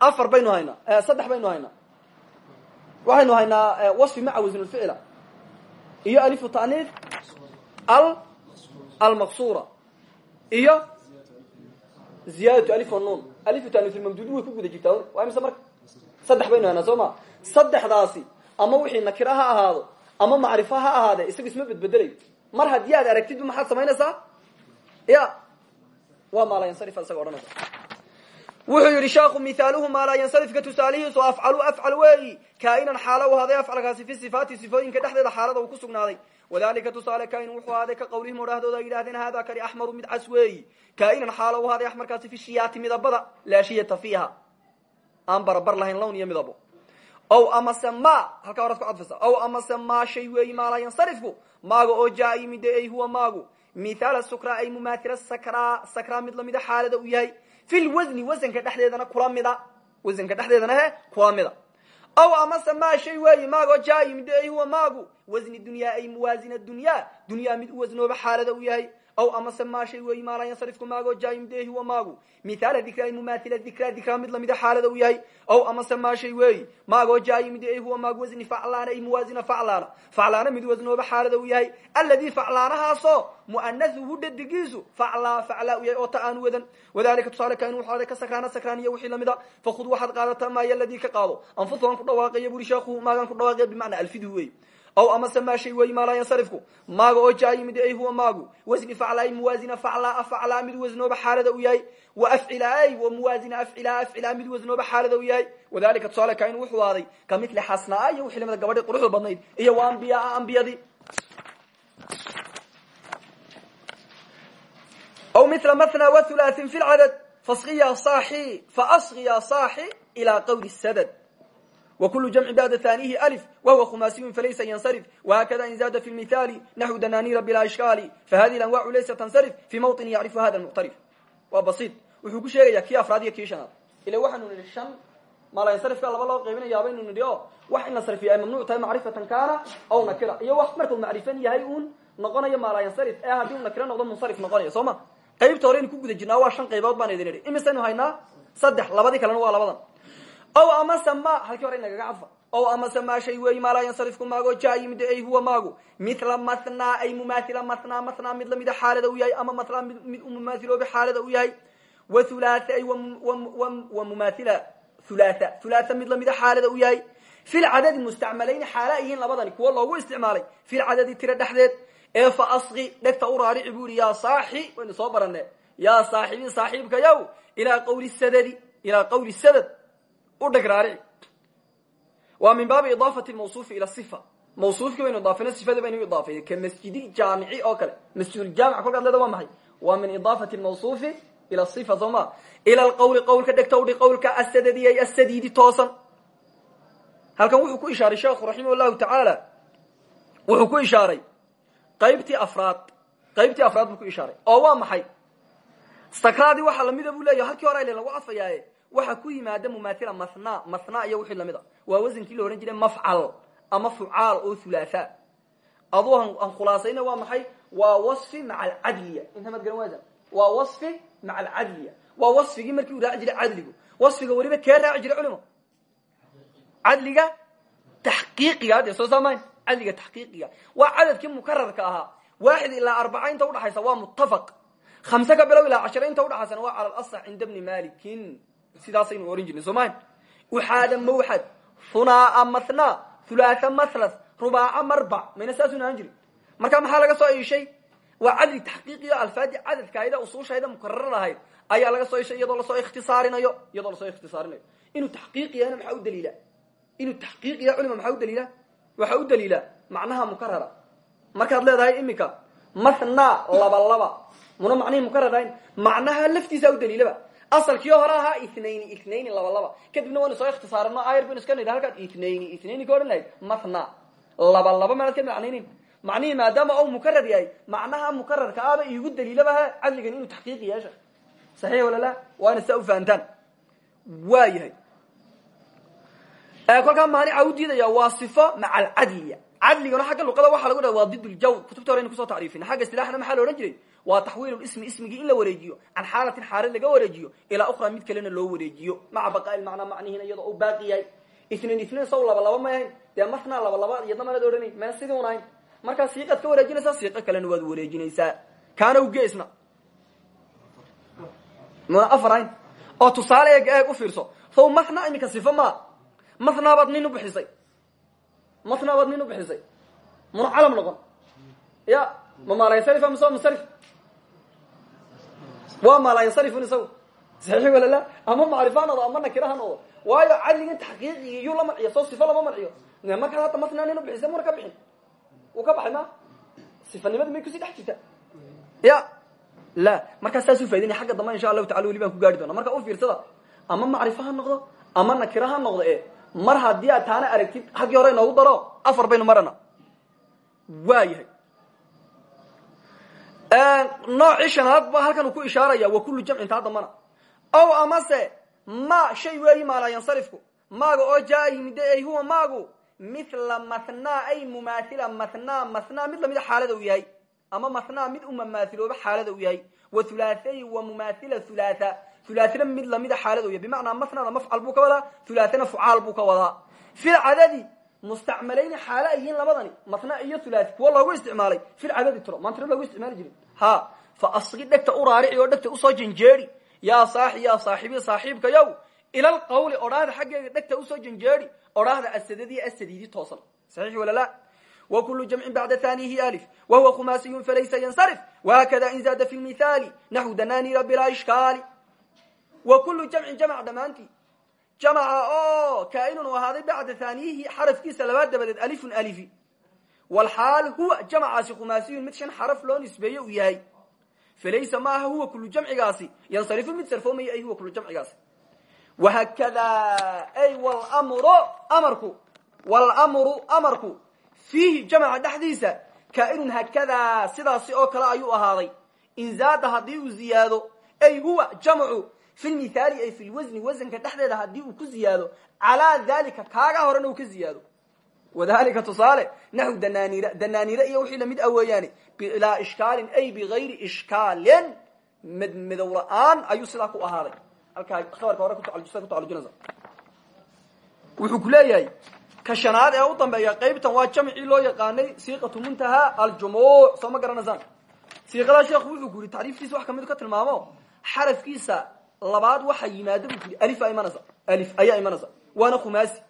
afar baynu haynaa saddex baynu haynaa. Waxaynu haynaa wasfi maca wasn lficla iyo alifu ta'niif al almaqsura iyo ziyadatu alif nuun. Alifu ta'niif almamduudi way ku guda jirtaa. Waa imise marka? Saddex baynu haynaa soo ma? Saddexdaasi ama wixii nakira ha ahaado ama macrifo ha ahaade isaga isma bedbedelayo mar haddii aad aragtid maxaad samaynaysaa ya waa maa laa yansarif isaga odhanaysa wuxuu yidhi sheekhu mihaaluhu maa laa yansarifka tusaalihiisu afcalu afcal weeyi kaa'inan xaalo u ahaaday afcalkaasi fi sifaati sifooyinka dhexdeeda xaalada uu ku sugnaaday. Wadalika tusaale kaain wuxuu ahaaday ka qawlihim odhahdooda ay yidhahdeen hada kani mid cas weeyi kaa'inan xaalo u axmarkaasi fi shiyaati midabada laa shiyata fiiha. Aan lahayn lown iyo midabo. Ow amase ma halkaa horaad ku cadfaysa ow amase maa shay weeyi maa laa yansarifku oo jaa ay huwa maagu. Mithaala sukra ay mumaathila sakra sakra mid lamida xaalada uu yahay fi lwasni wasanka dhexdeedana kula mida. Wasanka dhexdeedana he kula mida. Ow amase maa shay weeyi maaga oo jaa yimide ay huwa maagu. Wasni dunyaa ay muwaasina dunyaa. Dunyaa mid u wasnooba xaalada uu yahay aw amase maa shay weeyi maa laa yansarifku maago jaayimdeehi huwa maagu mithaala dikra ay mumaathila dikra dikra mid lamida xaalada u yahay aw amase maa shay weeyi maagoo jaayimdeehi huwa maagu wasni faclaana ay muwaasina faclaana faclaana mid wasnooba xaalada u yahay alladii faclaanahaasoo mu'anahuhu dhadigiisu faclaa faclaa u yahay oo ta aanu wadan wadalika tusaale kain wuxu ka sakraana sakraan iyo wixii lamida fakhud waxaad qaadataa maaya aladii ka qaado anfusuhan ku dhawaaqaya buri sheekhu maagan ku dhawaaqaya bimacnaa alfidhu wey aw amase maa shay weeyi maa laa yansarifku maaga oo jaa yimid ay huwa maagu wasni faclaa muwaasina faclaa faclaa mid wasnooba xaalada u yahay wa afcila ay wa muwaasina afcila afcila mid wasnooba xaalada u yahay wadalika tusaale kain wuxuu aaday ka mili xasnaa iyo wixii lamida gabadhi quruxda badnayd iyo wa ambiyaa ambiyadii aw mila mathna wa hulaatin fi lcadad fasqiya saaxi faasqiya saaxi ilaa qawli sadad وkل جمع bعd ثانiه ألف وهو khmاsiy فlaysa ينصرف وhkذا in زاد في المثال نحو dنانير بلا إشكال فhذه الأنواع laysa تنصرف في موطن يعرف hda المqترف waa baسيط wuxuu ku sheegaya kii afraad iyo kii shanaad ila waxaanu nihi shan malansarifka laba loo qaybinaya baynu nidhi o wax in la sarfiya ay mamnuuc tahay macrifatan kana aw nakira iyo wax markuu macrifan yahay uun noqonayo malansarif ee haddii uu nakiro noqdo munsarif noqonayo soo ma qaybta hore aynu ku guda jirnaa waa shan qaybood baan idin idhi imisaynu haynaa saddex labadii kalena waa labadan ow amase ma halkii hore inagaga cadfa ow amase maa shay weeyi maa laa yansarifku maago jaa yimid ay huwa maagu mila mathnaa ay mumaathila mathnaa mathnaa mid lamida xaalada u yahay ama mathnaa mid u mumaathiloobi xaalada u yahay. Wa hulaatha ay wa mumaathila hulaatha hulaatha mid lamida xaalada u yahay. Fi lcadadi mustacmalayn xaala yihiin labadani kuwa loogu isticmaalay. Fi lcadadi tira dhexdeed ee fa asqi dhegta u raarici bu yihi yaa saaxi waynu soo barane yaa saaxibi saaxiibka yow ilaa qawli sadadi ilaa qawli sadad udheg raarici waa min baabi idaafati mawsuufi ila sifa. Mawsuufkii baynu idaafayno sifada baynu idaafayna ka masjidi jaamici oo kale. Masjiduljaamic kolkaad leeda waa maxay? Waa min idaafati mawsuufi ila sifa soo ma? Ila alqawli qawlka dhegta udhi qawlka asadadiyay asadiidi toosan. Halkan wuxuu ku ishaaray sheekhu raximah llahu tacaala. Wuxuu ku ishaaray qaybtii afraad. Qaybtii afraad buu ku ishaaray. Oo waa maxay? Sakraadii waxaa lamida buu leeyahy halkii hore ile lagu cadfayaaye waxa ku yimaada mumaathila mathna mathna iyo wixii la mid a. Waa wasankii la odhan jiray mafcal ama fucaal oo hulaatha aduu aan khulaasayna waa maxay? Waa wasfi maca alcadliya intamad garan waysa waa wasfi maca alcadliya waa wasfigii markii uu raaci jiray cadligu. Wasfiga weliba kee raaci jiray culimo cadliga taxqiiqiga. Dee soo saamayn cadliga taxqiiqiga. Waa cadadkii mukararka ahaa. Waaxid ilaa arbaca inta udhaxaysa waa muttafaq. Khamse ka bilow ilaa cashira inta udhaxaysana waa cala alasax cinda bni malikin sidaasaynu ohan jirnay soo maha uxaada mawxad hunaa mathna hulaatha mathlas rubaaca marbac mayna saasuna ahaan jirin. Marka maxaa laga soo iishay waa cadli taxqiiqiyo alfaadi cadadkaayda usuushayda mukararada ahayd ayaa laga soo ishay iyadoo la soo ikhtisaarinayo iyadoo la soo ikhtisaarinayo. Inuu taxqiiqiyana maxaa u daliila? Inuu taxqiiqiya culima maxaa u daliila? Waxaa u daliila macnaha mukarara markaad leedahay iminka mathna laba laba. Muna macnihii mukarar ahayn? Macnaha laftiisa u daliilaba asalkii hore ahaa itnaini itnaini laba laba. Kadibna waynu soo ikhtisaarino ayar baynu iska nidhi halkaad itnaini itnaini ka odhan lahayd mathna laba laba maanad ka macnaynin macnihii maadaama ou mukarar yahay macnaha mukararka aba iigu daliilabaha cadligan inuu taxqiiqi yeesha saxiix wala la waa ina saa u fahantaan. Waa yahay. Kolkaa maanica u diidaya waa sifo maca alcadliya cadligana xagga luqada waxaa lagu dhaha waa did ljawr kutubta hore aynu ku soo tacriifina xagga istilaxna maxaa la odhan jiray? Waa taxwiil ismi ismigii in la wareejiyo. Can xaalatin xaala laga wareejiyo. Ilaa ukhra mid kalena loo wareejiyo. Maca baqaail macnaa macnihiina iyadoo u baaqi yahay. Itnain itnain saw laba laba may ahayn. Dee masna laba laba iyadna manad odhanayn. Mena sidii un ahayn. Markaa siiqaad ka wareejinaysaa siiqo kalena waad wareejinaysaa. Kaana ugeesna muna afar ahayn. Oo tusaale eeg eeg u fiirso. Saw masna iminka sifo maa masna baad nin bixisay masna baad nin u bixisay. Muna calam noqon. Ya ma maalansarif mise waa munsarif waa maalansarifun isagu. Saxiix wala la? Ama macrifa ha noqdo ama nakira ha noqdo waayo cadligan taxqiiqigi yuu la manciyo soo sifo lama manciyo markaad hadda masna nin bixisay muna ka bixin. Uu ka baxay ma? Sifanimada may ku sii dhex jirta. Ya la. Markaa saas u faidinaya xagga dambe insha allahu tacala weli baan ku gaari doona marka u fiirsada. Ama macrifo ha noqdo ama nakira ha noqdo e mar haddii aad taana aragtid xaggii hore inoogu daro afar baynu marana. Waa yahay noocii shanaad halkan uu ku ishaaraya wa kullu jamcin taa dambana ow amase ma shay weeyi maalaa yansarifku. Maaga oo jaa yimide ay huwa maagu. Mithla mathna ay mumaathila mathna mathna mid lamida xaalada u yahay. Ama mathnaa mid u mamaailooba xaalada u yahay. Wa hulaahay wa mumaaila hulaatha hulaathina mid lamida yahay bimacnaa mathnada mafcal buu ka wadaa hulaathana fucaal buu ka wadaa fi lcadadi mustacmalayni xaalo ay yihiin labadani matna iyo hulaathi kuwa loogu isticmaalay fi lcadadi tiro maantiro loogu isticmaali jirin ha fa asqi dhegta u raarici oo dhegta u soo janjeedi yaa saaxi yaa saaxibi saaxiibka yow ila lqawli odhaahda xaggeega dhegta u soo janjeedi odhaahda asadadiy asadiidi toosan saxiix wala la wa kulu jamcin bacda thanihi alif wa huwa khumaasiyun falaysa yansarif wahakada in zaada fi lmithaali naxwu dananira bilaa ishkaali wa kulu jamcin jamc dhammaantii jamca oo kaainun u ahaaday bacda thaniyihi xarafkiisa labaad dabadeed alifun alifi. Walxaal huwa jamcaasi khumaasiyun mid shan xaraf loo nisbeeye uu yahay. Falaysa maaha huwa kulu jamcigaasi yansarifu mid sarfoomaya ay huwa kulu jamcigaasi. Wahakada ay wlmru amarku. Wlmru amarku. Fiihi jamca dhexdiisa kaainun hakadaa sidaasi oo kale ayuu ahaaday. In zaada haddii uu ziyaado ay huwa jamcu fi lmithaali ay fi lwasni wasanka dhexdeeda haddii uu ku ziyaado calaa dalika kaaga horena uu ka ziyaado. Wadalika tusaale naxw dananir dananire iyo wixii la mid a weeyaani bilaa ishkaalin ay bigayri ishkaalin medmedow la'aan ayuu sidaa ku ahaaday. Halkaa khabarka hore kutacalujinaysa wuxuu ku leeyahay ka shanaad ee u dambeeya qaybtan waa jamcii loo yaqaanay siiqatu muntaha aljumuuc soo ma garanaysaan? Siiqadaa sheekhu wuxuu ku yihi tacriifkiisa wax ka mid ka tilmaamo xarafkiisa labaad waxa yimaado buu yidhi alif imanaysa alif ayaa imanaysa waana khumaasi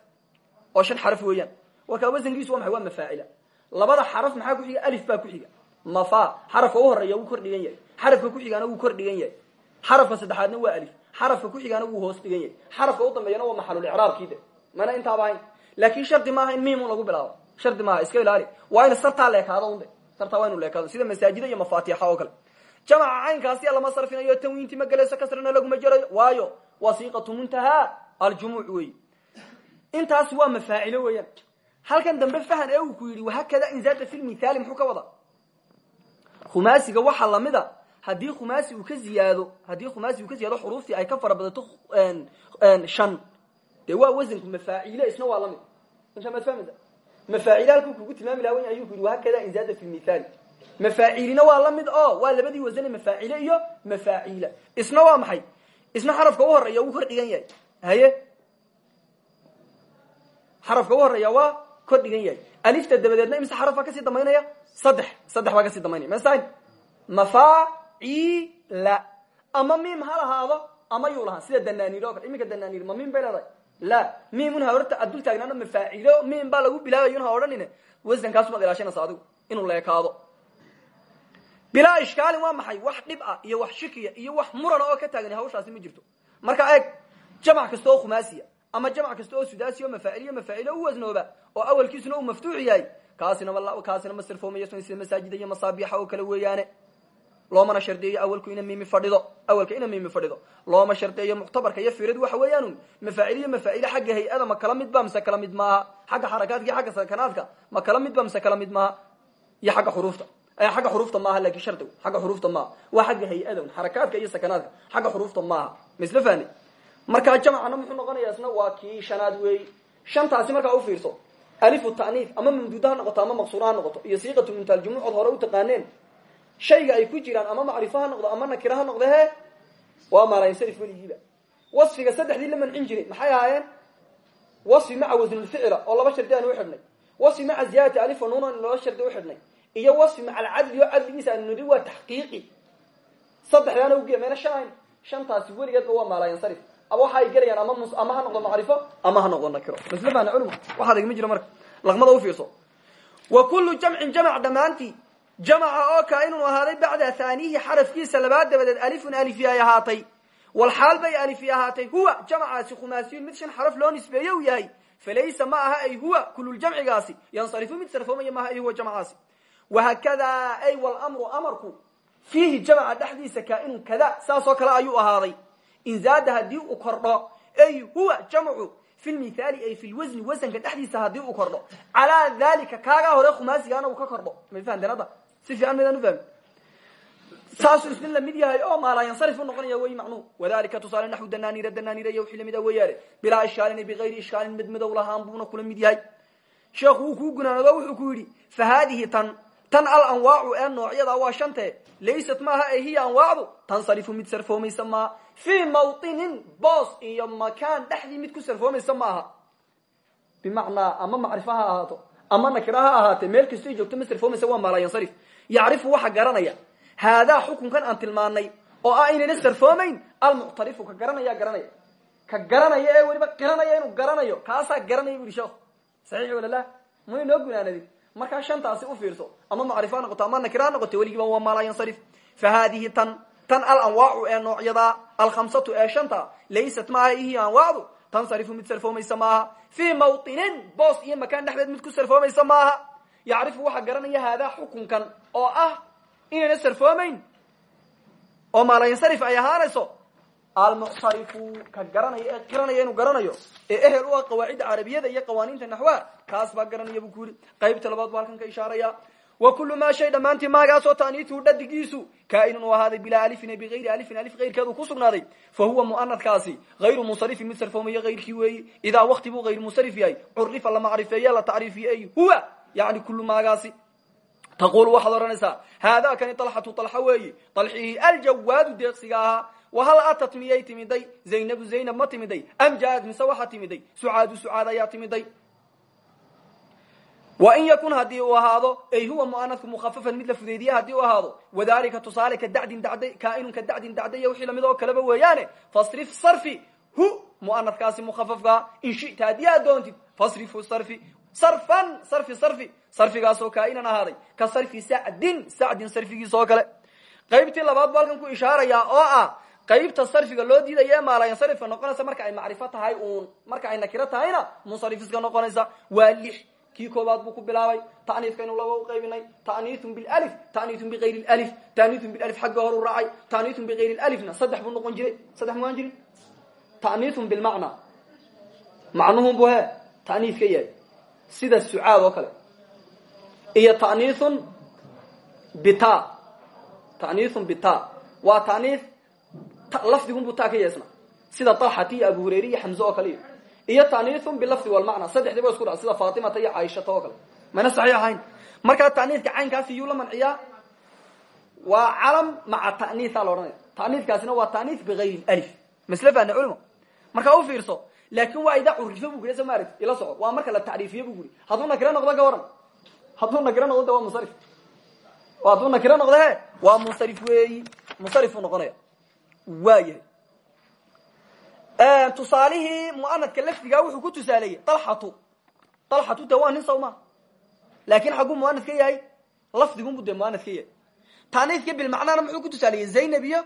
oo shan xaraf weeyaan. Warkaa wasankiisu waa maxay? Waa mafaacila labada xaraf maxaa ku xiga? Alif baa ku xiga. Mafa xarafka u horreeya wuu kor dhigan yahay. Xarafka ku xigaana wuu kor dhigan yahay. Xarafka saddexaadna waa alif. Xarafka ku xigaana wuu hoos dhigan yahay. Xarafka u dambeeyana waa maxalulicraabkiida mana intaaba ahayn laakin shardi maaha in miimun lagu bilaabo. Shardi maaha iska ilaali. Waa ina sartaa leekaado unde sartaa waa inu leekaado. Sida masaajida iyo mafaatixa oo kale jamca caynkaasi lama sarfinayo tanwiinti ma gelayso kasrana laguma jerayo waayo waa siiqatu muntaha aljumuuc wey intaas waa mafaacilo weeyaan halkan dambe fahan ee uu ku yidhi wahakada in zaada fi lmithaali muxuu ka wada khumaasiga waxaa lamida haddii khumaasi uu ka ziyaado haddii khumaasi uu ka ziyaado xuruuftii ay ka fara badato shan dee waa wasanku isna waa la mid inta maad fahmaysa mafaacile halkuu kugu tilmaami laha wy ayuu ku yidhi wahakada in zaada fi lmithaali mafaacilina waa la mid o waa labadii wasane mafaacile iyo mafaacila isna waa maxay? Isna xarafka u horreeya wuu kor dhigan yahay. Haye? Xarafka u horreeya waa kor dhigan yahay. Alifta dabadeedna imse xaraf baa ka sii dambaynaya saddex. Saddex baa ka sii dambaynaya masain mafaacila ama miim ha lahaado ama yuu lahaa. Sida dananir o kale. Iminka dananir ma miim bay leedahay? La. Miimun ha horta adul taagnaana mafaacilo miim baa lagu bilaabayo ha odhanine. Wasankaasumaad ilaashanaysa adigu. Inuu leekaado bilaa ishkaalin waa maxay? Wax dhib ah iyo wax shikiya iyo wax murana oo ka taagan hawshaasi ma jirto. Marka eeg jamc kasta oo khumaasiya ama jamc kasta oo sudaasi o mafaaciliyo mafaacilo u wasnooba oo awalkiisuna uu maftuux yahay kaasina kaasina ma sirfoomayo sida masaajida iyo masaabiixa oo kale weeyaane. Loomana shardeeyo awalku ina mimi fadhido awalka ina mimi fadhido. Looma shardeeyo muctabarka iyo firadu waxa weeyaan mafaacil iyo mafaacile xagga hay'ada ma kala midba mise kala mid maaha. Xagga xarakaadka iyo ma kala midba mise kala mid maaha. Iyo xuruufta xagga xuruufta maaha laakiin shardigu xagga xuruufta maaha. Waa xagga hay'ada xarakaadka iyo sakanaadka xagga xuruufta maaha. Ma isla fahni markaa jamcana muxuu noqonaya isna waa kii shanaad weey. Shantaasi markaa ufiirso alifu ta'niif ama mamduuda ha noqoto ama maqsuura ha noqoto iyo siiqatu muntaljumuucood hore u taqaaneen. Shayga ay ku jiraan ama macrifo ha noqdo ama nakira ha noqdo he waa maalansarif weligiiba wasfiga saddexdii la mancin jiray maxay ahaayeen? Wasfi maca wasnulficila oo laba shardi aan u xidhnay. Wasfi maca ziyaadati alif wa nuun laba shardi u xidhnay iyo wasfi maca alcadli oo cadligiisa aanu nidhi waa taxqiiqi saddexdaana ugeya meena shan ayn shantaasi weligeedba waa maalayansarif aba waxa ay gelayaan ama mus ama ha macrifo ama ha noqdo nakiro. Masle fahna culum jiro marka. Laqmada ufiirso wa kullu jamcin jamc dhammaantii jamca oo kaa inuu ahaaday bacda haanihi xarafkiisa labaad dabadeed alifun alifi ay ahaatay. Walxaal bay alifi ahaatay. Huwa jamcaasi khumaasiyun mid shan xaraf loo nisbeeye u yahay. Falaysa ma aha ay huwa kululjamcigaasi yansarifu mid sarfoomaya maaha ay huwa jamcaasi wahakada ay wlmru amarku fiihi jamca dhexdiisa kaainun kada saasoo kale ayuu ahaaday in zaada haddii uu kordho ay huwa jamcu fi lmithaali ay fi lwasni wasanka dhexdiisa haddii uu kordho calaa dalika kaagaa hore khumaasigaana uu ka kordho hadda si fiican maydaan ufahmi saasuu isna la mid yahay oo maalayansarif u noqonaya wey macnuu wadalika tusaale naxu dananira dananira iyo wixii lamida weyaale bilaa ishkaalin bigayri ishkaalin mid midow lahaan buuna kula mid yahay sheekhu wuu kuu gunaanado wuxuu ku yidhi fa haadihi tan tan al anwaacu ee noocyada waa shante. Laysat maaha ee hiya anwaacdu tansarifu mid sarfoomaysa maaha fii mawطinin boos iyo makaan dhexdii mid ku sarfoomaysa maaha. Bimacnaa ama macrifa ha ahaato ama nakira ha ahaatee meel kastay joogto ma sarfoomaysa waa maalayansarif yacrifu waxa garanaya haadaa xukunkan aan tilmaanay oo ah inayna sarfoomayn almuctarifu ka garanaya garanaya. Ka garanaya ee weliba qiranaya inuu garanayo kaasaa garanaya bu yihi sheekhu saxiix walalah may noo gunaanadin markaa shantaasi u fiirso ama macrifo ha noqoto ama nakira ha noqoto weligiiba waa maalayansarif fa haadihi tan tan alanwaacu ee noocyada alkhamsatu ee shanta laysat maaha ihi anwaacdu? Tansarifu mid sarfoomaysa maaha fii mawطinin boos iyo makaan dhexdeed mid ku sarfoomaysa maaha yacrifu waxaa garanaya haadaa xukunkan oo ah inayna sarfoomayn. Oo maalayansarif ay ahaanayso almuctarifu ka garanaya ee qiranaya inuu garanayo ee ehel u ah qawaacidda carabiyada iyo qawaaniinta naxwa kaas baa garanaya buu ku yidhi. Qaybta labaad buu halkan ka ishaaraya wa kulu maa shay dhammaantii maagaasoo taaniituhu dhadigiisu kaainun u ahaaday bilaa alifin bigayri alifin alif kayrkeedu ku sugnaaday. Fa huwa muanadkaasi hayru munsarifin mid sarfoomayo hayrkii weeyi. Idaa wakti buu hayr munsarif yahay curifa la macrifeeye la tacriifiyey huwa yani kulu maagaasi. Taqulu waxaad odhanaysaa haadaa kani alxatu alxa weeyi alxihii aljawaadu deeqsiga ahaa wahal atat miyay timiday zaynabu zaynab ma timiday am jaaad mise waxaa timiday sucaadu sucaad ayaa timiday wain yakun haddii uu ahaado ay huwa muanadku mukhafafan mid la fudeediye haddii u ahaado wadalika tusaale ka dacdin dacday kaainun ka dacdin dacday iyo wixii la mid oo kaleba weeyaane fasrif sarfi hu muanadkaasi mukhafafka in shita haddii aad doontid fasrifu sarfi sarfan sarfi sarfi sarfigaasoo kaa'inan ahaaday ka sarfi sacdin sacdin sarfigiis oo kale qaybtii labaad bu halkan ku ishaarayaa oo ah qaybta sarfiga loo diidaya ee maalayansarifka noqonaysa marka ay macrifo tahay uun marka ay nakiro tahayna munsarifiska noqonaysa. Waa lix. Kii koobaad buu ku bilaabay ta'niifkaynu laba qaybinay ta'niithun bilif ta'niithun bigayri lif ta'niithun bilif xagga horu raacay ta'niithun bigayri lifna saddex buu noqon jiray saddex mugaan jirin? Ta'niithun bilmacna macnuhun buu he ta'niif ka yahay. Sida sucaad oo kale. Iyo ta'niithun bita ta'niithun bita waa ta'niif lafdigun buu taa ka yeesna. Sida talxati iyo abu hureyre iyo xamze oo kale iyo iyo ta'niithun bilafdi walmacna. Saddexdii ba isku dha sida fatimata iyo caaishata oo kale. Mayna saxiix ahayn? Markaa ta'niifka caynkaasi yuu la manciyaa waa calam maca ta'niitha la odhanaya. Ta'niifkaasina waa ta'niif bigayri alif. Masle fahna culimo. Markaa u fiirso laakin waa idaa curifo bu soo maaragti ila soco. Waa marka la tacriifiye bu guri hadduu nakiro noqdo ka waran hadduu nakiro noqdo de waa munsarif hadduu nakiro noqdo he waa munsarif weeyi. Munsarif buu noqonaya waa yahay tusaalihii muanadka lafdigaa wuxuu ku tusaaleeyey alxatu alxatu de waa nin saw ma laakin xagguu muanad ka yahay lafdigunbu dee muanad ka yahay. Taaniifkii bilmacnaana muxuu ku tusaaleeyey zaynab iyo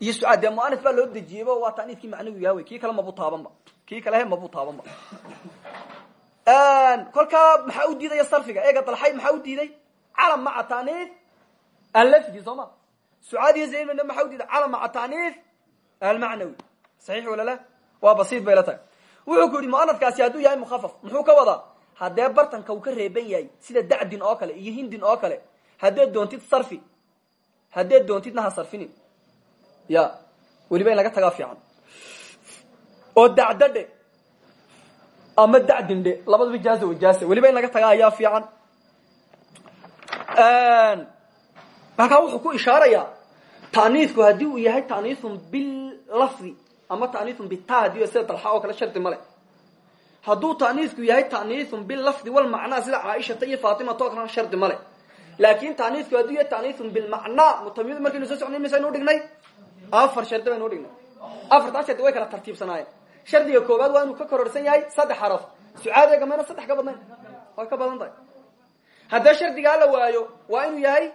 iyo sucaad dee muanad baa loo dejiyeyba waa taaniifkii macnawigaha wey kii kale mabu taabanba. Kii kale he mabu taabanba. Kolkaa maxaa u diidaya sarfiga? Eega dalxay maxaa u diiday? Calam maca taaniif allafdi soo ma sucaad iyo zaynabna maxaa u diiday calam maca taaniif almacnawi saxiix wala la waa basiid bay la tahay wuxuu ku yidhi muanadkaasi hadduu yahay mukhafaf muxuu ka wadaa haddee bartanka uu ka reeban yahay sida dacdin oo kale iyo hindin oo kale haddeed doontid sarfi haddeed doontidna ha sarfinin ya weliba in laga tagaa fiican oo dacdadhe ama dacdindhe labadaba jaaza wajaasa weliba in laga tagaa ayaa fiican markaa wuxuu ku ishaarayaa ta'niifku haddii uu yahay ta'niifun billafdi ama ta'niifun bita haddii sida dalxa oo kale shardi male hadduu ta'niifku yahay ta'niifun bilafdi walmacnaa sida caaishata iyo faatimata oo kalena shardi male laakin ta'niifku hadduu yahay ta'niifun bilmacnaa mutamiyadu markaynu soo socnay misaynu dhignay afar shardi baynu dhignay. Afartaa shardi way kala tartiibsanaayeen. Shardiga koowaad waa inuu ka kororsan yahay saddex xaraf. Sucaadega mayna saddex ka badnayn. Ka badan tahay. Haddee shardigaa la waayo waa inuu yahay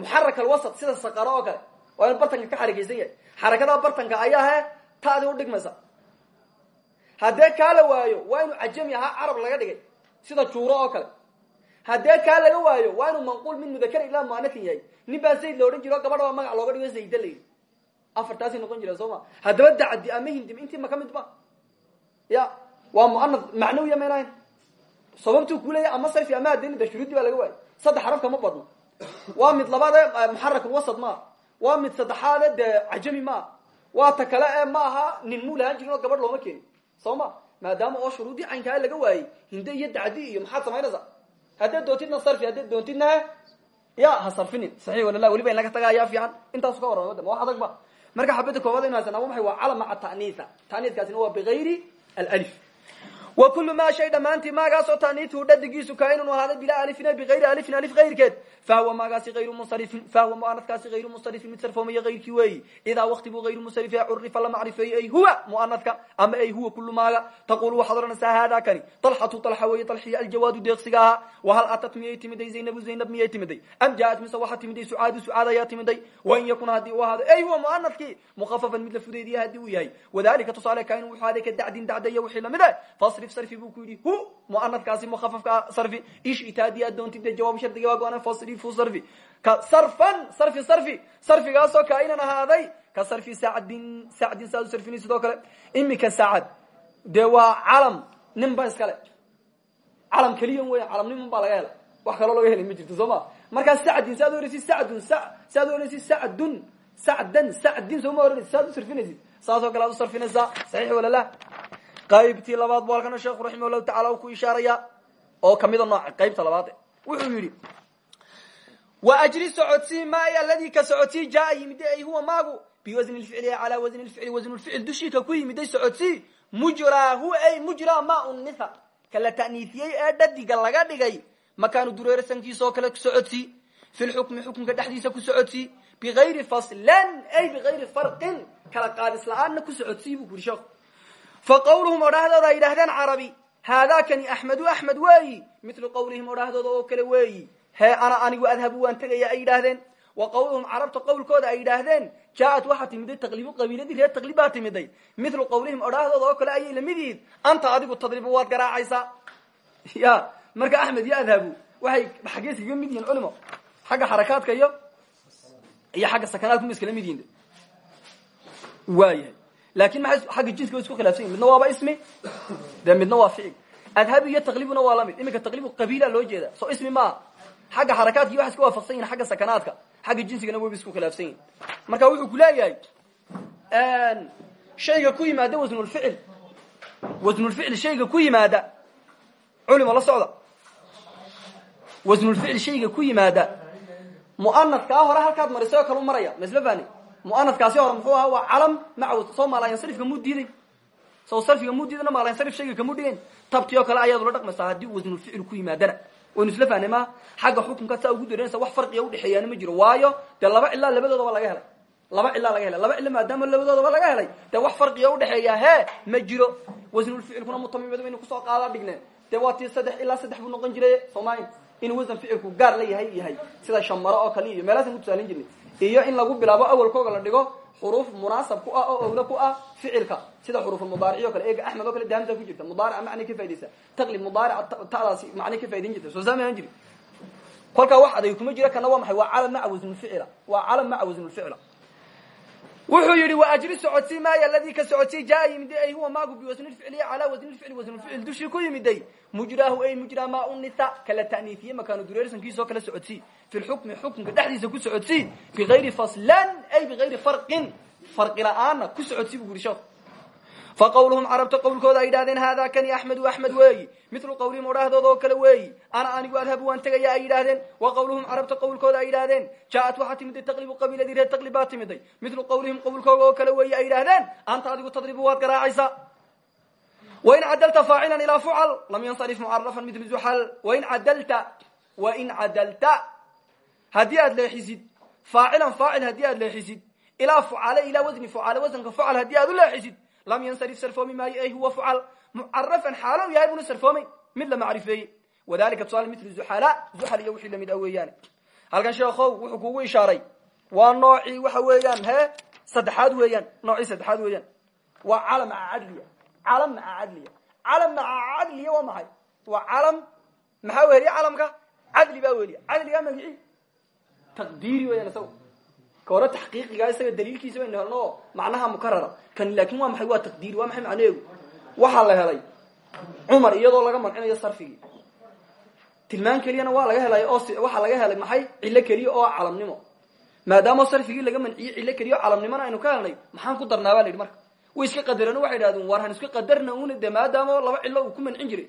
muxarak alwasat sida saqaro oo kale waa inuu bartanka ka xarakaysan yahay. Xarakadaa bartanka ayaa he taadi udhigmaysa haddee kaa la waayo waa inuu cajami ahaa carab laga dhigay sida juuro oo kale. Haddee kaa laga waayo waa inuu manquul min mudakar ilaa muanatin yahay. Nin baa zayd la odhan jiro gabadha baa magac looga dhigo zayda layidhi afartaasay noqon jireen soo ma? Haddaba dacdi ama hindim intii ma ka mid ba? Ya waa muanad macnawiya maynahayn sababtuu ku leeyahy ama sarfi ama adeni da baa laga waayo saddex xarafka ma badno waa mid labaad ee muxarakulwasad maa waa mid saddexaade dee cajami maa waa ta kale ee ma aha nin muu lahaan jirin oo gabadh looma keenin. Soo ma? Maadaama oo shuruudii caynkaa laga waayey hinde iyo dacdi iyo maxaad samaynaysaa haddaad doontidna sarfi haddaad doontidna ya ha sarfinin. Saxiix walala weliba in laga taga ayaa fiican. Intaasu ka warrama wadda ma wax adagba marka xabadda koobaad aynu haysanaa waa maxay waa calam maca ta'niisa ta'niiskaasina waa bigayri alif wa kulu maa shay dhammaantii maagaasoo ta'niituhu dhadigiisu kainun ahaaday bilaa alifina bigayri alifin alif gayrkeed fahuwa maagaasi ayru munsarifin fahuwa muanadkaasi ayru munsarifin mid sarfoomaya gayrkii weeyi idaa wakti buu ayru munsarif ee curifa la macrifeeyey ay huwa muanadka ama ay huwa kulu maaga taqulu waxaad odhanaysaa haadaa kani dalxatu dalxa weeye dalxiya aljawaadu deeqsiga ahaa wahal atat miyay timiday zaynabu zaynab miyay timiday am jaaat mise waxaa timiday sucaadu sucaad ayaa timiday wain yakun haddii uu ahaado ay huwa muanadkii mukhafafan mid la fudaydiya haddii uu yahay. Wadalika tusaale kainu wuxuu aday ka dacdin dacdaya wixii la mid e fasrif sarfi buu ku yidhi hu muanadkaasi mukhafafka sarfi? Ish itaadii aad doontid jawaab shardiga waa go'aan fasrifu sarfi. Ka sarfan sarfi sarfi sarfigaasoo kainan ahaaday ka sarfi sacdin sacdin saad u sarfini sidoo kale imika sacad. Dee waa calam nin ba iskale calam keliyan weya calamniman baa laga hela. Wax kaloo laga helay ma jirto soo ma? Markaa sacdin saad ohanaysid sacdun saad ohanaysid sacdun sacdan sacdin sooma ohanaysid saad u sarfinaysid saasoo kale aad u sarfinaysaa qaybtii labaad bu halkana sheekhu raximah llahu tacala ku ishaaraya oo kamida nooc qaybta labaad wuxuu yidhi wa ajri socodsii maay aladii ka socodsii jaa yimid ay huwa maagu? Biwasni lficli calaa wasni lficli wasnu lficil dushiika ku yimiday socodsii mujraahu ay mujraa ma unitha kala ta'niifiyey ee dhadiga laga dhigay makaanu dureersankiisoo kale ku socodsii fi lxukmi xukunka dhexdiisa ku socodsii bigayri faslan ay bigayri farqin kala qaadis la'aanna ku socodsii buu ku yidhi sheekhu fa qawluhum odhahdooda ay yidhahdeen carabi haadakani axmedu axmed weeyi milu qawlihim odhahdooda oo kale weeyi hee ana anigu adhabu waan tegaya ay yidhaahdeen wa qawluhum carabta qowlkooda ay yidhaahdeen jaaat waxaa timiday taqlibu qabiiladii reer taqlib baa timiday milu qawlihim odhahdooda oo kale ayay la mid yihiin anta adigu tadribu waad garaacaysaa ya marka axmed iyo adhabu waxay xaggee iskaga mid yihiin culimo xagga xarakaadka iyo iyo xagga sakanaadku ma laakiin maxay xagga jinska way isku khilafsan yihiin midna waaba ismi dee midna waa ficil adhabi iyo taqlibuna waa la mid iminka taqlibu qabiila loo jeeda soo ismi maaha xagga xarakaadka iyo waxay iska waafaqsan yihiin xagga sakanaadka xagga jinsigana wayba isku khilaafsan yihiin marka wuxuu ku leeyahay shayga ku yimaada wasnulficil wasnulficil shayga ku yimaada culimo la socda wasnulficil shayga ku yimaada muanadkaa hore halkaad marisay oo kale u maraya ma isla fahni muanadkaasi hore muxuu ahaa waa calam maca soo maalayansarifka muu diiday soo sarfiga muu diidana maalayansarif shayga kamuu dhigayn tabti oo kale ayaad ula dhaqmaysaa haddii wasnulficil ku yimaadana. Waynu isla fahnay ma xagga xukunka saa ugu dareynaysa wax farqiga udhexeeyaana ma jiro. Waayo dee laba cilaa labadoodaba laga helay. Laba cilaa laga helay. Laba cilo maadaama labadoodaba laga helay dee wax farqiga udhexeeya he ma jiro. Wasnulficilkuna mutamimada baynu ku soo qaada dhigneen. Dee waa tii saddex ilaa saddex buu noqon jiray soomaalia inuu wasan ficilku gaar la yahay yahay. Sida shamaro oo kale iyo ku tusaalin jirnay iyo in lagu bilaabo awalkooga la dhigo xuruuf munaasab ku ah oo owla ku ah ficilka sida xuruufulmudaarici o kale eega axmed oo kale dahamsa ku jirta. Mudaarica macnay ka faidaysa taqlib mudaarica ta'daasi macnay ka faaidayn jirta. Soo saamahan jiri. Kolkaa wax aday kuma jira kana waa maxay? Waa calam maca wasnulficila waa calam maca wasnulficila wuxuu yihi wa ajri socodsii maaya aladii ka socodsii jaa yimiday ay huwa maagu biwasni lficliy calaa wasni lficli wasnulficil dushii ku yimiday. Mujraahu ay mujraa maa unitha kala ta'niifiye makaanu dureersankiisoo kala socodsii fi lxukmi xukunka dhexdiisa ku socodsii bigayri faslan ay bigayri farqin farqi la'aana ku socodsii buu yidhi sheekhu faqawluhum carabta qowlkooda ay yidhahdeen hada kani axmedu axmed weeyi milu qawlihim odhahdooda oo kale weeyi ana anigu adhabu waan tegaya ay yidhahdeen wa qawluhum carabta qowlkooda ay yidhahdeen jaaat waxaa timiday taqlibu qabiiladii reer taqlib baa timiday milu qawlihim qowlkooda oo kale weeyi ay yidhahdeen anta adigu tadribu waad garaacaysaa wain cadalta faacilan ilaa fucal lam yansarif mucarafan milu zuxal wain cadalta wain cadalta haddii aad leexisid faacilan faacil haddii aad leexisid ilaa fucale ilaa wasni fucale wasanka fucal haddii aad u leexisid lam yansarif sarfoomi maayo ay huwa fucal mucarafan xaalow yahay buna sarfoomay mid la macrifeeyey wadalika tusaale mitlu zuxala zuxal iyo wixii la mid ah weeyaane halkan sheekhow wuxuu kugu ishaaray waa noocii waxa weeyaan he saddexaad weeyaan noocii saddexaad weeyaan waa calam maca cadliya calam maca cadliya calam maca cadliya waa maxay waa calam maxaa weliya calamka cadli baa weliya cadligaa magicii taqdiiri weeyaan isaga ka hore taxqiiqiga isaga daliilkiisa baynu helno macnaha mukarara kan laakin waa maxay? Waa taqdiiri waa maxay macnaheedu waxaa la helay. Cumar iyadoo laga mancinayo sarfigii tilmaan keliyana waa laga helay oo waxaa laga helay maxay? Cillo keliya oo calamnimo maadaama sarfigii laga manciyey cillo keliya oo calamnimona aynu ka helnay maxaan ku darnaa ba la yidhi marka. Way iska qadareen waxay idhahdeen war han iska qadarna una de laba cillo uu ku mancin jiray.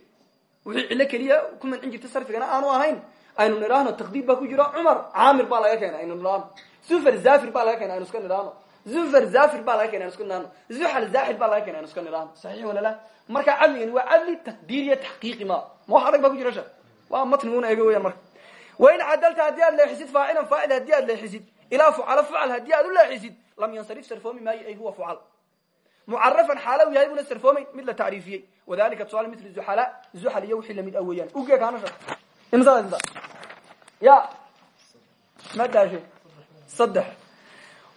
Wixii cillo keliya ku mancin jirta sarfigana aanu ahayn. Aynu nidhaahno taqdiir baa ku jiro cumar caamir baa laga keenay aynu nidhaahno zufer zafir baa laga keenay aynu iska nidhaahno. Zufer zafir baa laga keenay aynu iska nidhaahno. Zuxal zaaxid baa laga keenay aynu iska nidhaahno. Saxiix wala la. Marka cadligani waa cadli taqdiir iyo taxqiiqi ma. Ma wax adag baa ku jira sha waa matniguna eego weyaan marka. Wain cadalta haddii aad leexisid faacilan faacil haddii aad leexisid. Ilaa fucala fucal haddii aad u leexisid lam yansarif sarfoomi maayo ay huwa fucal. Mucarafan xaala u yahay buna sarfoomayn mid la tacriifiyey. Wadalika tusaale mil zuxala zuxal iyo wixii la mid a weeyaan. Ugee kaanasha imsa ya. Ma daashe saddex.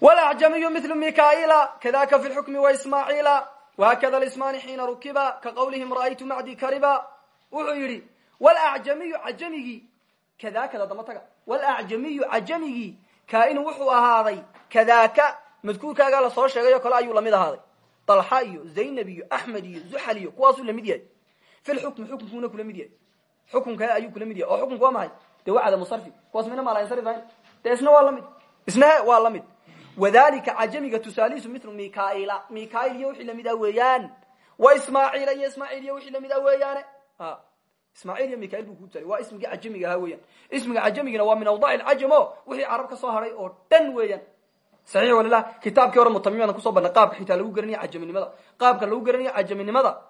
Walacjamiyu milu mikaila kadaka fi lxukmi waismaaciila wahakada ismaani xiina rukiba ka qawlihim ra'aytu macdi kariba. Wuxuu yidhi walacjamiyu cajamigii kadakada damba taga. Walacjamiyu cajamigii kaainu wuxuu ahaaday kadaka madkuurkaagaa la soo sheegay oo kale ayuu la mid ahaaday. Dalxa iyo zaynab iyo axmed iyo zuxal iyo kuwaasuu la mid yahay. Fi lxukmi xukunkuna kula mid yahay. Xukunka ayuu kula mid yahay. Oo xukunka waa maxay? De waa cadamusarfi kuwaas mina maalansarif de isna waa la mid isna waa la mid. Wadalika cajamiga tusaalihiisu milu mikaila mikail iyo wixii la mid ah weeyaan. Wa ismaaciila iyo ismaaciil iyo wixii la mid ah weeyaane. Ismaaciil iyo mikail buu ku tusaaliy waa ismigii cajamiga ahaa weeyaan. Ismiga cajamigina waa min awdac ilcajam o wixii carab ka soo haray oo dhan weeyaan. Saxiix walilah kitaabkii hore mutamimana ku soo badnay qaabka xitaa lagu garanaya cajaminimada qaabka lagu garanaya cajaminimada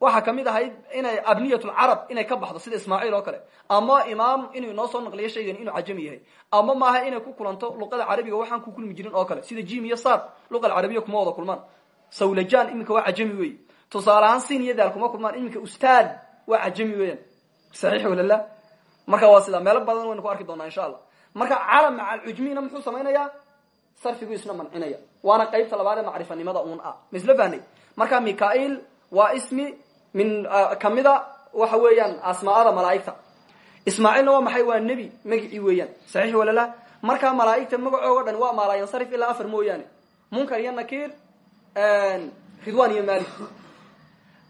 waxaa ka mid ahayd inay abniyatulcarab inay ka baxdo sida ismaaciil oo kale. Ama imaam inuu inoo soo naqliyo shaygan inuu cajami yahay. Ama maaha inay ku kulanto luqada carabiga waxaan ku kulmi jirin oo kale. Sida jim iyo sad luqa alcarabiya kuma wada kulmaan. Sawlajan iminka waa cajami wey tusaale ahaan kuma kulmaan. Iminka ustaad waa cajami weeyaan saxiix walala marka waa sidaa meelo badan waynu ku arki doonaa insha allah. Marka calam maca alcujmina muxuu samaynayaa sarfigu isna mancinaya. Waana qaybta labaad ee macrifanimada uun ah. Misla fahnay marka mikail waa ismi min kamida waxa weeyaan asmaada malaaigta. Ismaaciilna waa maxay? Waa nebi magicii weeyaan. Saxiix walala markaa malaaigta magacooga dhan waa maalaayansarif ilaa afar mooyaane. Munkar iyo nakiir ridwan iyo malik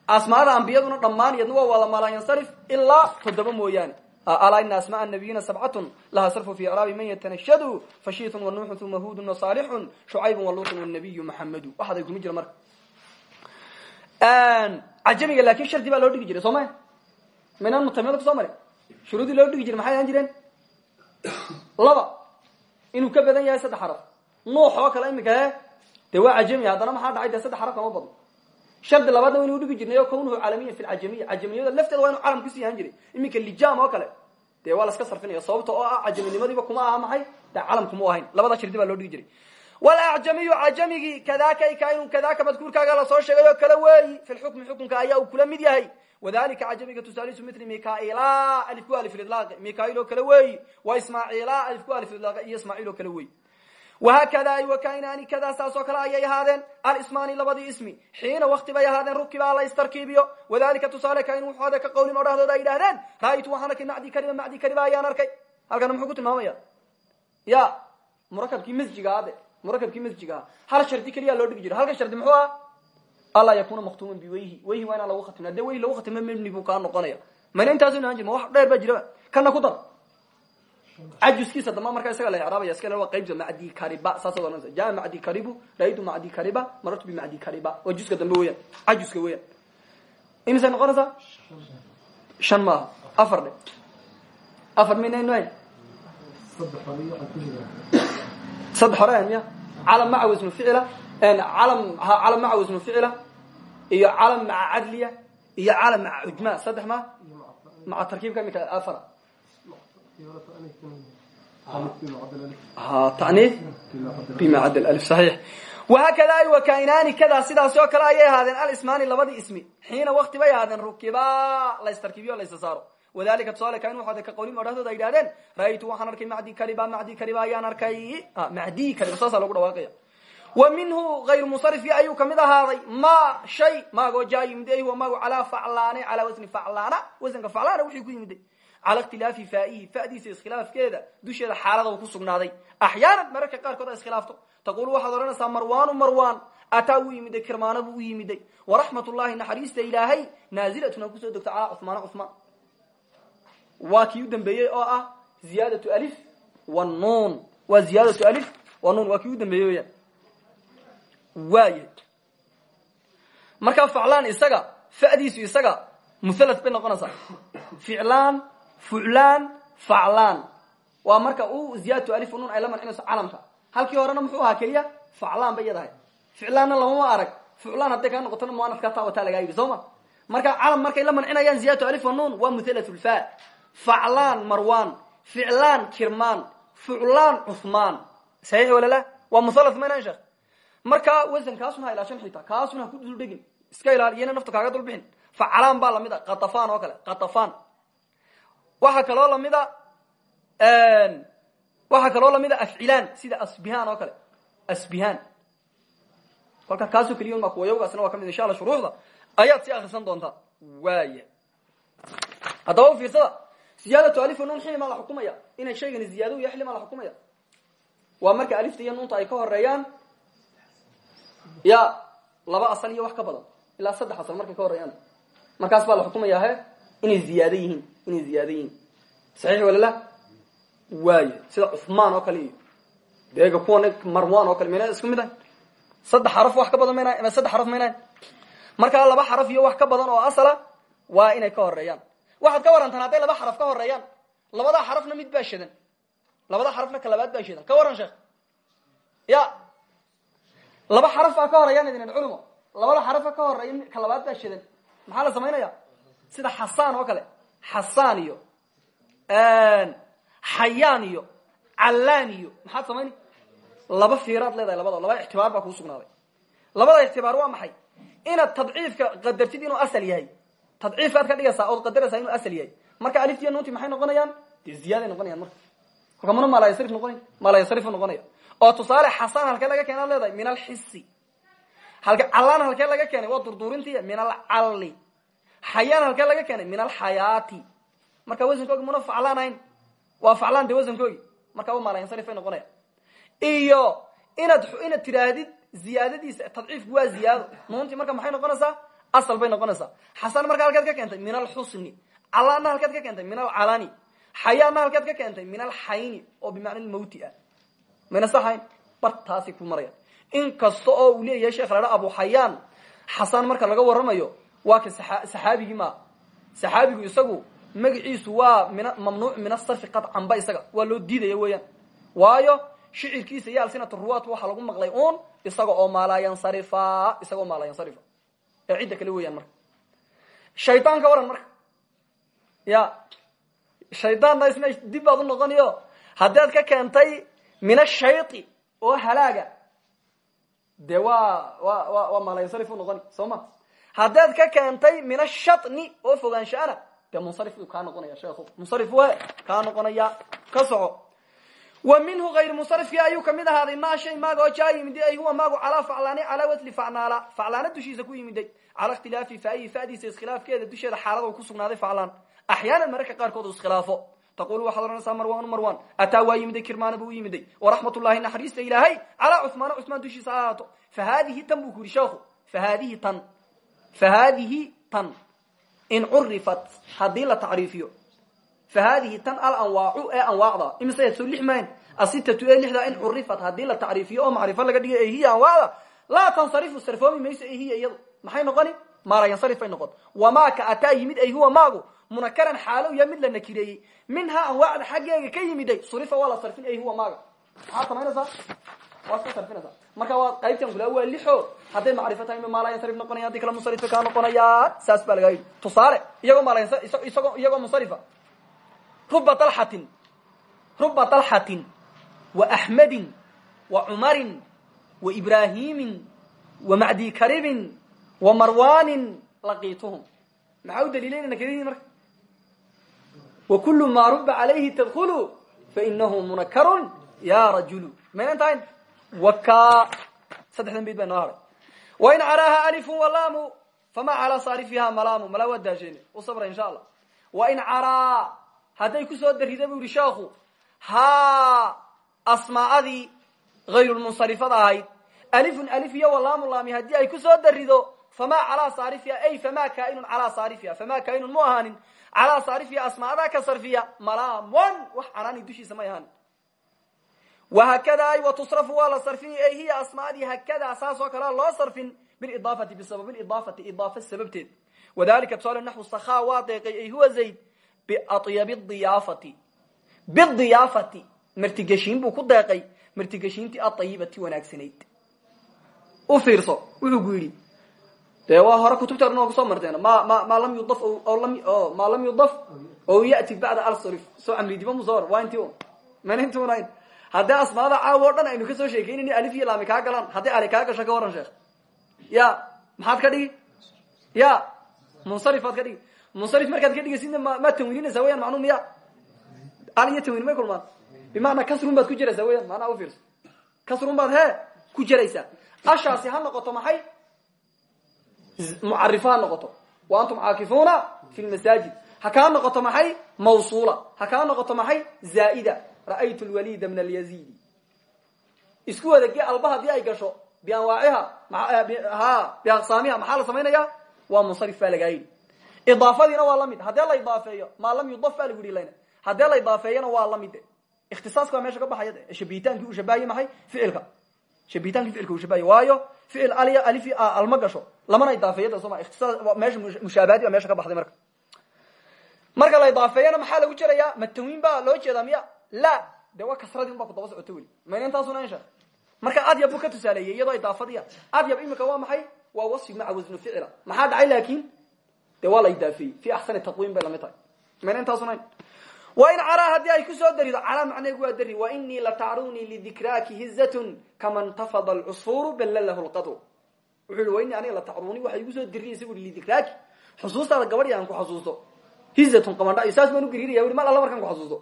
asmaada ambiyaduna dhammaan iyadna waa wada maalaayansarif ilaa toddoba mooyaane. Alaa ina asmaء nabiyina sabcatun laha sarfu fi icraabi man yatanashadu fashiitun wanuuxun uma hudun wasaalixun shucaybun waluutun wanabiyu maxamedu waxaday kuma jira marka cajamiga laakin shardi baa loo dhigi jiray soo maya maynaan mutamimada ku soo marin shuruudii loo dhigi jiray maxay ahaan jireen? Laba inuu ka badan yahay saddex xaraf. Nuux oo kale imika e dee waa cajami haddana maxaa dhacay? Dee saddex xaraf kama badno. Shardi labaadna waynu udhigi jirnay o kawnuhu caalamiyan fi lcajamiya cajamiyada lafteeda waa inu calam ku sii ahaan jiray. Iminka lijam oo kale. Dee waa laska sarfinaya sababta oo ah cajaminimadiiba kuma aha maxay? Dee calamkuma ahayn. Labada shardi baa loo dhigi jiray walacjamiyu cajamigii kadaka kainu kadaka madkuurkaaga la soo sheegay oo kale weeyi fi lxukmi xukunka ayaa uu kula mid yahay wadalika cajamiga tusaalisu mili mikaila alifku alifilidlaaqi mikail oo kale weeyi wa ismaaciila alifku alifilidlaaqi iyo ismaaciil oo kale weeyi wahaakada ay wakainaani kadaa saas oo kale ayay ahaadeen alismaani labadii ismi xiina wakti bay ahaadeen rukiba la istarkiibiyo wadalika tusaale kain wuxuu ade ka qawlin oo dhahdooda ay idhahdeen ra'aytu waxaan arkay macdi kariba macdi kariba ayaan arkay halkana muxuu ku murakabkii masjiga hal shardi keliya loo dhigi jira halka shardi muxuu ah? Alla yakuna maktuman biweyhi weyhi waa inaan lagu khatimna. Dee weyhi lagu khatima mebni buu kaa noqonaya. Mayna intaasu ahan jir ma wax dheer baa jiraba kana ku dar. Cajuskiisa damba markaa isaga la icraabaya iska waa qaybta macdi kariba. Saasad ohanaysa jaa macdi karibu ra'aytu macdi kariba marartu bimacdi kariba. Waa juska dambe weeyaan. Cajuska weeyaan. Imisay noqonaysaa shan maaha. Afar dhe. Afar minaynu hayn saddex hore miya? Calam maca wasnu ficila calam calam maca wasnu ficila iyo calam maca cadliya iyo calam maca cujma saddex ma? Maca tarkiibka imika afara tanii bima cadd alif saxiix. Wahaakada ay wakainaani kadaa sidaasi oo kale ayay ahaadeen alismaani labadii ismi. Xiina wakti bay ahaadeen rukiba laystarkiibiyo laysa saaro wadalika tusaale kain waxaad ka qawlin oo dhahdooda ay idhahdeen ra'aytu waxaan arkay macdi kariba macdi kariba ayaan arkay macdi kariba saasa lagu dhawaaqaya wa minhu hayru musarifi ayuu ka mid ahaaday ma shay maagoo jaa yimid huwa maago calaa faclaane calaa wasni faclaana wasanka faclaana wixii ku yimiday cala ikhtilaafi faa'ihi fa'diisa iskhilaafkeeda dusheeda xaalada ku sugnaaday axyaanan mararka qaarkood a iskhilaafto taqulu waxaad odhanaysaa marwaanu marwaan ataa wuu yimiday kirmaana buu u yimiday waraxmat ullahi naxariista ilaahay naazilatun ha ku soo degto calaa cuhmaana cuhmaan waa kii u dambeeyey oo ah ziyaadatu alif wanuun waa ziyaadatu alif wanuun waa kii u dambeeyey weyaan waaya markaa isaga fa'diisu isaga muhalas bay noqonaysaa. Ficlaan fuclaan faclaan waa marka u ziyadatu alif nun ay la mancinayso calamka halkii horena muxuu ahaa keliya faclaan bay iyadahay ficlaanna lamama arag. Fuclaan hadday kaa noqotona muanadka taa wataa lagaa yidhi soo ma? Marka calam markay la mancinayaan ziyadatu alif nun waa muhalas lfa faclaan marwan. Ficlaan kirmaan fuclaan cuhmaan saxiix walala waa muhalas maynan sheekh? Marka wasan kaasuna ha ilaashan xitaa. Kaasuna ha ku duldhegin iska ilaaliyana nafta kaaga dulbixin faclaan baa la mid a katafan oo kale. Katafan waxaa kaloo la mid a waxaa kaloo la mid a afcilaan. Sida asbihan oo kale. Asbihan kolka kaasoo keliya ma kuwayawgaasna waa ka mid insha alla shuruuxda ayaad sii akrisan doontaa. Waaya haddaba u fiirsada ziyaadatu alif nun xili maa la xukumaya. Inay shaygani ziyaado ya xili maa la xukumaya. Waa marka alifta iyo nunta ay ka horeeyaan ya laba asal iyo wax ka badan. Ilaa saddex asal markay ka horeeyaan markaas baa la xukumaya he inay ziyaado yihiin inay ziyaado yihiin. Saxiix walala waayo sida cuhmaan oo kale iyo deega kuwan marwan oo kale mayna isku mid ahay? Saddex xaraf wax ka badan mayna saddex xaraf maynahayn markaa laba xaraf iyo wax ka badan oo asala waa inay ka horeeyaan waxaad ka warantaan hadday laba xaraf ka horeeyaan labadaa xarafna mid baa shadan. Labada xarafna ka labaad baa shadan. Ka waran sheekh. Ya. Laba xaraf baa ka horeeyaan idin culimo. Labada xarafa ka horreeya ka labaad baa shadan. Maxaa la samaynaya sida xasaan oo kale. Xasaan iyo xayaan iyo callaan iyo. Maxaad samayn laba fiiraad leedahay labada. Laba ictibaar baa kuu sugnaaday. Labada ictibaar waa maxay? Inaad tadciifka qadartid inuu asal yahay tadciifaad ka dhigaysaa ood qadaraysaa inuu asal yahay. Marka aliftiya nunti maxay noqonayaan? Dee ziyaaday noqonayaan marka. Kolka mana maalayasrif noqonay maalayasrifu noqonaya. Oo tusaale xasaan halkee laga keenaad leedahay? Min alxisi halka callaan halkee laga keenay? Waa durduurintii min alcalli xayaan halkee laga keenay? Min alxayaati marka wasankoogi muna faclaan waa faclaan de wasankoogi marka waa maalayasrifay noqonaya iyo inaad inaad tidhaahdid ziyaadadiisa tadciifku waa ziyaado. Nuuntii marka maxay noqonaysaa asal bay noqonaysaa xasan marka halkeed ka keentay min alxusni callaanna halkeed ka keentay min alcalani xayaanna halkeed ka keentay min alxayni oo bimacna lmawti ah. Mayna saxayn? Bartaasay ku marayaan in kasta oo uu leeyahay sheekh ladha abu xayaan xasan marka laga waramayo waa ka saxaabigii maa saxaabigu isagu magaciisu waa min mamnuuc min asarfi qadcanba isaga. Waa loo diidaya weeyaan. Waayo shicirkiisa iyo alsinat ruwaat waxaa lagu maqlay un isaga oo maalayansarifa isaga oo maalayansarifa ee cidda kale weeyaan marka. Shaytaan ka waran marka. Ya shaydaanna isna dib baad u noqoniyo ka keentay min ashayi oo halaaga. Dee waa wa wa waa maalayansarif u noqoni soo ma? Ka keentay min ashatni oo fogaanshaana dee munsarif kaa noqonaya sheekhu. Munsarif we kaa noqonaya ka wa minhu ayr munsarifkii ayuu ka mid ahaaday maa shay maaga oo jaa yimiday ay huwa maagu calaa faclaani calaa wasli facnaala. Faclaana dushiisa ku yimiday cala ikhtilaafi faayi fadiisa iskhilaafkeeda dusheeda xaalada ku sugnaaday faclaan. Axyaanan mararka qaarkood u iskhilaafo. Taqulu waxaad odhanaysaa marwan marwan ataa waa yimiday kirmaana buu yimiday. Waraxmat ullahi naxariista ilaahay calaa cuhmaana cuhmaan dushiisa ha ahaato. Fa haadihi tan buu ku yidhi sheekhu fa haadihi tan fa haadihi haadihi tan alanwaacu ee anwaacda imise soo lix mayn asitatu ee lixda in curifat haddii la tacriifiyo oo macrifo laga dhigay ay hiya anwaacda laa tansarifu sarfoomi mayso ay hiya iyadu maxay noqoni maalayansarif bay noqon wamaa ka ataa yimid ay huwa maagu munakaran xaalow ya mid la nakireeyey minhaa anwaacda xaggeega ka yimiday surifa waa la sarfin ay huwa maaga maxaad marka waa qaybtan kula waa lixo hadday macrifo tahay ma maalayansarif noqonaya haddii kale munsarifa kaa noqonayaan saas baa lagaa yidhi tusaale iyagoo isagoo iyagoo munsarifa ruba dalxatin ruba dalxatin wa axmedin wa cumarin wa ibraahimin wa macdi karibin wa marwanin laqiituhum maxaa u daliilay inay nakiradiin marka? Wa kulu maa ruba calayhi tadkulu fainahu munakarun ya rajulu. Maynan tahayn waka saddexdan bayd baa noo haray wain caraaha alifu walaamu fama calaa saarifiha malaamu. Malaa waa daasheene u sabra insha allah. Wain caraa hadday ku soo darida bu yihi sheekhu haa asmaa'adii hayrulmunsarifada ahayd. Alifun alif iyo walaamu laami haddii ay ku soo darido famaa calaa saarifiha ay famaa kaainun calaa saarifiha famaa kaainun mu ahaanin calaa saarifiha ka sarfiya malaamon wax canaani dushiisa may ahaanin. Wahakada ay watusrafu waa la sarfin ay hiya asmaadii hakadaa saas oo kalea loo sarfin bilidaafati bisababi idaafati idaafa sababteed. Wadalika tusaale naxwu sakha waa deeqay ay huwa zayd biatyabi diyaafati bidiyaafati martigeshiin buu ku deeqay martigeshiintii aayibati wanaagsanayd u fiirso wuxuu ku yidhi dee waa hore kutubta arn ku soo marteen ma ma ma lam yudaf ma lam yudaf o yati bacda alsrif soo camridiba musor waa inti mana intunayn haddii asmaada caawo o dhan aynu ka soo sheekeynayni alif iyo laami kaa galaan haddii ali kaa gasho ka waran sheekh ya maxaad ka ka munsarif markaad ka dhigaysidna ma maad tanwiininaysaa weyaan macnuu miya al iyo tanwiin may kulmaan bimacnaa kasrun baad ku jiraysaa weyaan macnaa ufiirso kasrun baad he ku jiraysaa ashaasi ha noqoto maxay mucarifo ha noqoto wa antum caakifuna fi lmasaajid ha kaa noqoto maxay mawsuula ha kaa noqoto maxay zaa'ida ra'aytu lwalida min alyazidi isku wadage alba haddii ay gasho bianwaaciha ha biaqsaamiha maxaa la samaynaya waa idaafadiina waa la mid haddee la idaafeeyo maa lam yudaf baa lagu yihi layna haddee la idaafeeyana waa la mid de ikhtisaaska waa meesha ka baxaya de shabihitaankii uu shabahaye maxay? Ficilka. Shabihitaanki ficilka uu shabahaye waayo ficil al alif alma gasho. Lamana idaafeeyada soo ma. Ikhtisaas meesha mushaabahadi baa meesha ka baxday marka. Marka la idaafeeyana maxaa lagu jerayaa ma tanwiin baa loo jeedaa miya? La. De waa kasradii un baa ku daba socoto weli. Mayna intaasuna insha marka adyab buu ka tusaaleeyey iyadoo idaafadiya. Adyab imika waa maxay? Waa wasfi maca wasnu ficila. Maxaa dhacay laakin de waa la idaafeeyey fi axsani taqwiim bay la mid tahay. Mayna intaasunayn wa in caraa haddii ay ku soo darido calaa macneegu waa dari wa inii latacrunii lidikraaki hizatun kama ntafada alcusfuuru ballalahu lqadru wuxuu yihi wa inii aniga latacrunii waxay igu soo dirinaysa bu lidikraaki. Xusuustaada gabadhi aan ku xasuusto hizatun qamandha. Saas baan ugariiraya ui mar alla markaan ku xasuusto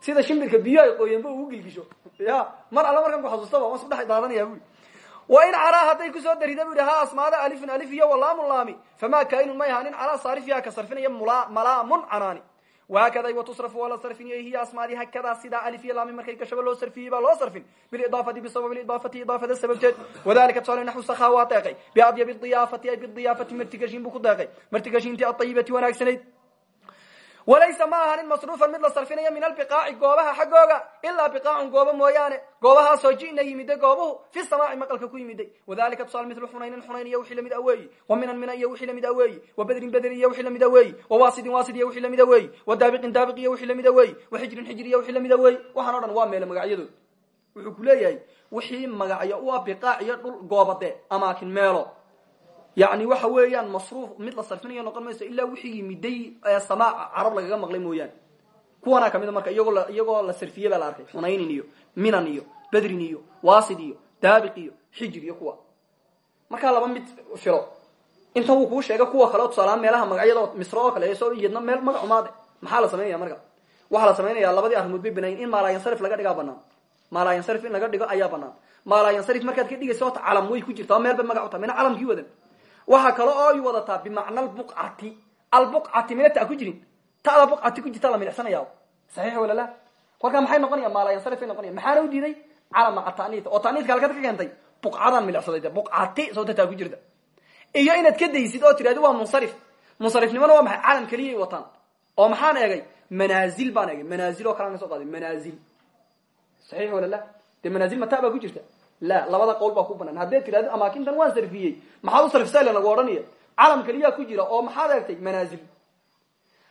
sida shimbirka biyo ay qoyanba ugu gilgisho. Ya mar alla markaan ku xasuustaba waan isku dhex daadanaya bui wa in caraa hadday ku soo darida bu yihi ha asmaada alifun alif iyo walaamun laami famaa kainun may ahaanin calaa saarifiha ka sarfinaya malaamun canaani. Whakada watusrafu waa la sarfiniy hiya asmaadii hakadaa sidaa alif iyo laami markay gashaba loo sarfiyey baa loo sarfin. Bilidaafati bisababi idaafati idaafada sababteed wadalika tusaale naxu sakha waa deeqay biadyabi diyaafati ay bidiyaafati martigashiin buu ku deeqay martigashiintii aayibati wanaagsanayd walaysa ma ahanin masruufan mid la sarfinaya min albiqaaci goobaha xaggooga ilaa biqaacun goobo mooyaane. Goobahaasoo ji'na yimiday goobuhu fi samaaci maqalka ku yimiday wadalika tusaale milu xunaynin xunayn iyo wixii la mid aweeyi wa minan mina iyo wixii la mid aweeyi wa bedrin bedrin iyo wixii la mid aweeyi wa waasidin waasid iyo wixii la mid aweeyi wa daabiqin daabiq iyo wixii la mid aweeyi wa xijrin xijir iyo wixii la mid aweeyi waxaan yani waxa weeyaan masruuf mid la sarfinayo noqon mayso ilaa wixii yimiday samaaca carab lagaga maqlay mooyaane. Kuwanaa kamida marka iyagoo la sarfiye baa la arkay. Xunaynin iyo minan iyo bedrin iyo wasid iyo daabiq iyo xijir iyo kuwa. Markaa laba mid filo intan wuu kuu sheegay kuwa kale tusaalahaan meelaha magacyada misr oo kale soo iyadna meel magacumaade maxaa la samaynaya marka? Waxaa la samaynaya labadii arrimood bay banayin in maalaayansarif laga dhigaa banaan maalaayansarif in laga dhigo ayaa banaan maalaayansarif markaad ka dhigaysa ota calam way ku jirta meel bay magac u tahay. Mina calamkii wadan waxaa kale oo ay wadataa bimacna albuqcati. Albuqcati mina ku jirin. Tada buqcati ku jirta la midicsanaya saxiix wala la? Kolkaa maxay noqonaya? Maalayansarifay noqonaya. Maxaana u diiday? Calam maca oo taniitka halkaad ka keentay. Buqcadan midicsaday de buqcati sawta taa ku jirta. Iyo inaad ka daysid oo tirahdi waa munsarif. Munsarifnimona waa maxay? Calam keliyay wataan. Oo maxaan eegay? Manaazil baan eegay. Manaazil oo kalean ka soo qaaday. Manaazil. Saxiix wala la? Dee manaazil mata baa ku jirta la labada qowl baa ku banaan haddae tirahdo amaakintan waan sarfiyey maxaad u sarfisa lagu odhanaya calam keliyaa ku jira oo maxaad eegtay manaazil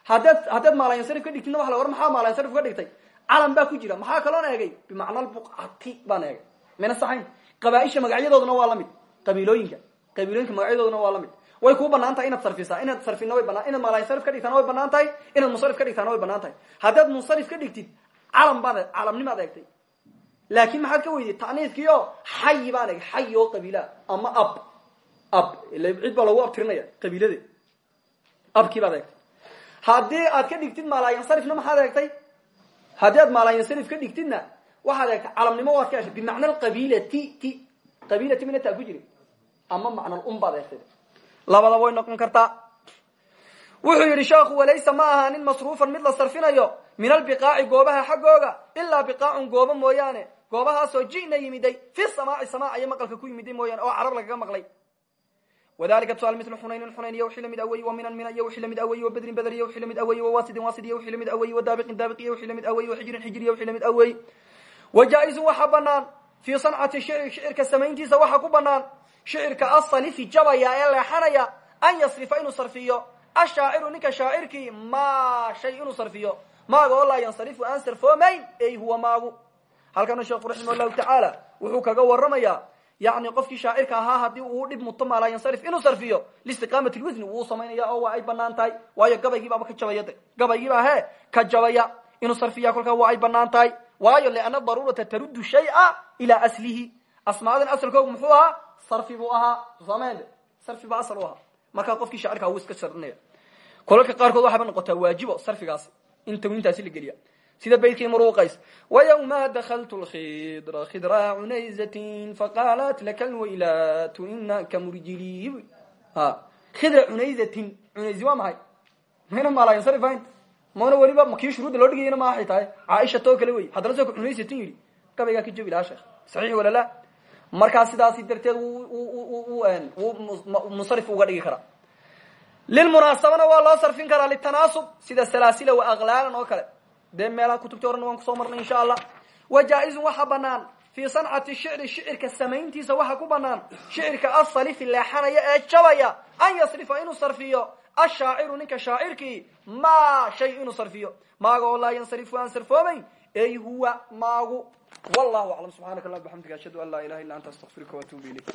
haddaad haddaad maalayansarif ka dhigtidna waa la ohan maxaa maalayansarif ka dhigtay calam baa ku jira maxaa kaloon eegay bimacna albuqcati baan eegay mayna saxayn qabaaisha magacyadooduna waa la mid qabiilooyinka qabiilooyinka magacyadooduna waa la mid way kuu bannaan tahay inaad sarfisaa inaad sarfina way banaan inaad maalayansarif ka dhigtaana way banaan inaad munsarif ka dhigtaana way bannaan tahay haddaad ka dhigtid calam baad calamnimaad eegtay laakin maxaad ka weyday taniiskii o xayi baan oo qabiila ama ab ab cid lagu abtirinaya qabiilade. Abkii baad eegtay. Haddii aad ka dhigtid maalaayansarifna maxaad eegtay? Haddii aad maalaayansarif ka dhigtidna waxaad eegtay calamnimo waad ka heshay bimacna alqabiilati ti qabiilati mina taa ama macna um baad labada way noqon kartaa. Wuxuu yidhi sheekhu walaysa ma ahaanin masruufan mid sarfinayo min albiqaaci goobaha xaggooga ilaa biqaacun goobo mooyaane goobahaasoo ji'na yimiday fi samaaci samaac iyo maqalka ku yimiday mooyaane oo carab lagaga maqlay. Wadalika tusaal milu xunaynin xunayn iyo la mid aweyi wa minan mina iyo wixii la mid aweyi wa bedrin beder iyo wixii la mid aweyi wa waasidin waasid iyo la mid aweyi wa daabiqin daabiq iyo la mid aweyi wa xijrin xijir iyo la mid aweyi wa jaa-izun waxaa banaan fii sancati shicri shicirka samayntiisa waxaa ku banaan shicirka asalifi jabaya ee leexanaya an yasrifa inuu sarfiyo ashaaciru ninka shaacirkii ma shay inuu sarfiyo maaga oo laa yansarifu aan sarfoomayn ey huwa maagu halkana sheekhu raximah llahu tacaala wuxuu kaga waramayaa yani qofkii shaacirka ahaa haddii uu dhib muto maa laa yansarif inuu sarfiyo liistiqaamat lwasni wuu samaynaya oo ay bannaan tahay waayo gabaygiibaaba ka jabaya de gabaygiiba he ka jabaya inuu sarfiya kolkaa waa ay bannaan tahay waayo lianna daruurata taruddu shaya ilaa aslihi. Asmaadan asalkoogu muxuu ahaa sarfi buu ahaa sosamende sarfi baa asal u ahaa. Markaa qofkii shaacirka wuu iska sharinaya kolalka qaarkood waxaaba noqotaa waajibo sarfigaasi in tawintaasi la geliya sida baydkii muruqays wayawma dakltu lkhidra khidra cunayzatin faqaalat laka lwaylatu inaka murjili ha. Khidra cunayzatin cunayzi waa maxay? Mayna maalayansarifayn mana weliba makii shuruudda loo dhigayana ma waxay tahay. Caaisha too kale wey haddana soo cunaysatin yidhi gabaygaa ka jabi lahaa sheekh. Saxiix wala la? Markaa sidaasi darteed musarif uga dhigi karaa lilmunaasabana waa loo sarfin karaa litanaasub sida salaasila wa aklaalan oo kale dee meelaha kutubtii horena waan ku soo marnay insha allah wa jaa-izun waxa banaan fii sancati shicri shicirka samayntiisa waxa ku banaan shicirka asalifi leexanaya ee jabaya. An yasrifa inuu sarfiyo. Ashaaciru ninka shaacirkii ma shay inuu sarfiyo. Maaga oo laa yansarifu aan sarfoomayn ey huwa maagu. Wallahu aclam. Subxaanaka allah bxamdiga ashhadu an laa ilaha illa anta astaqfiruka waatuubu ilayk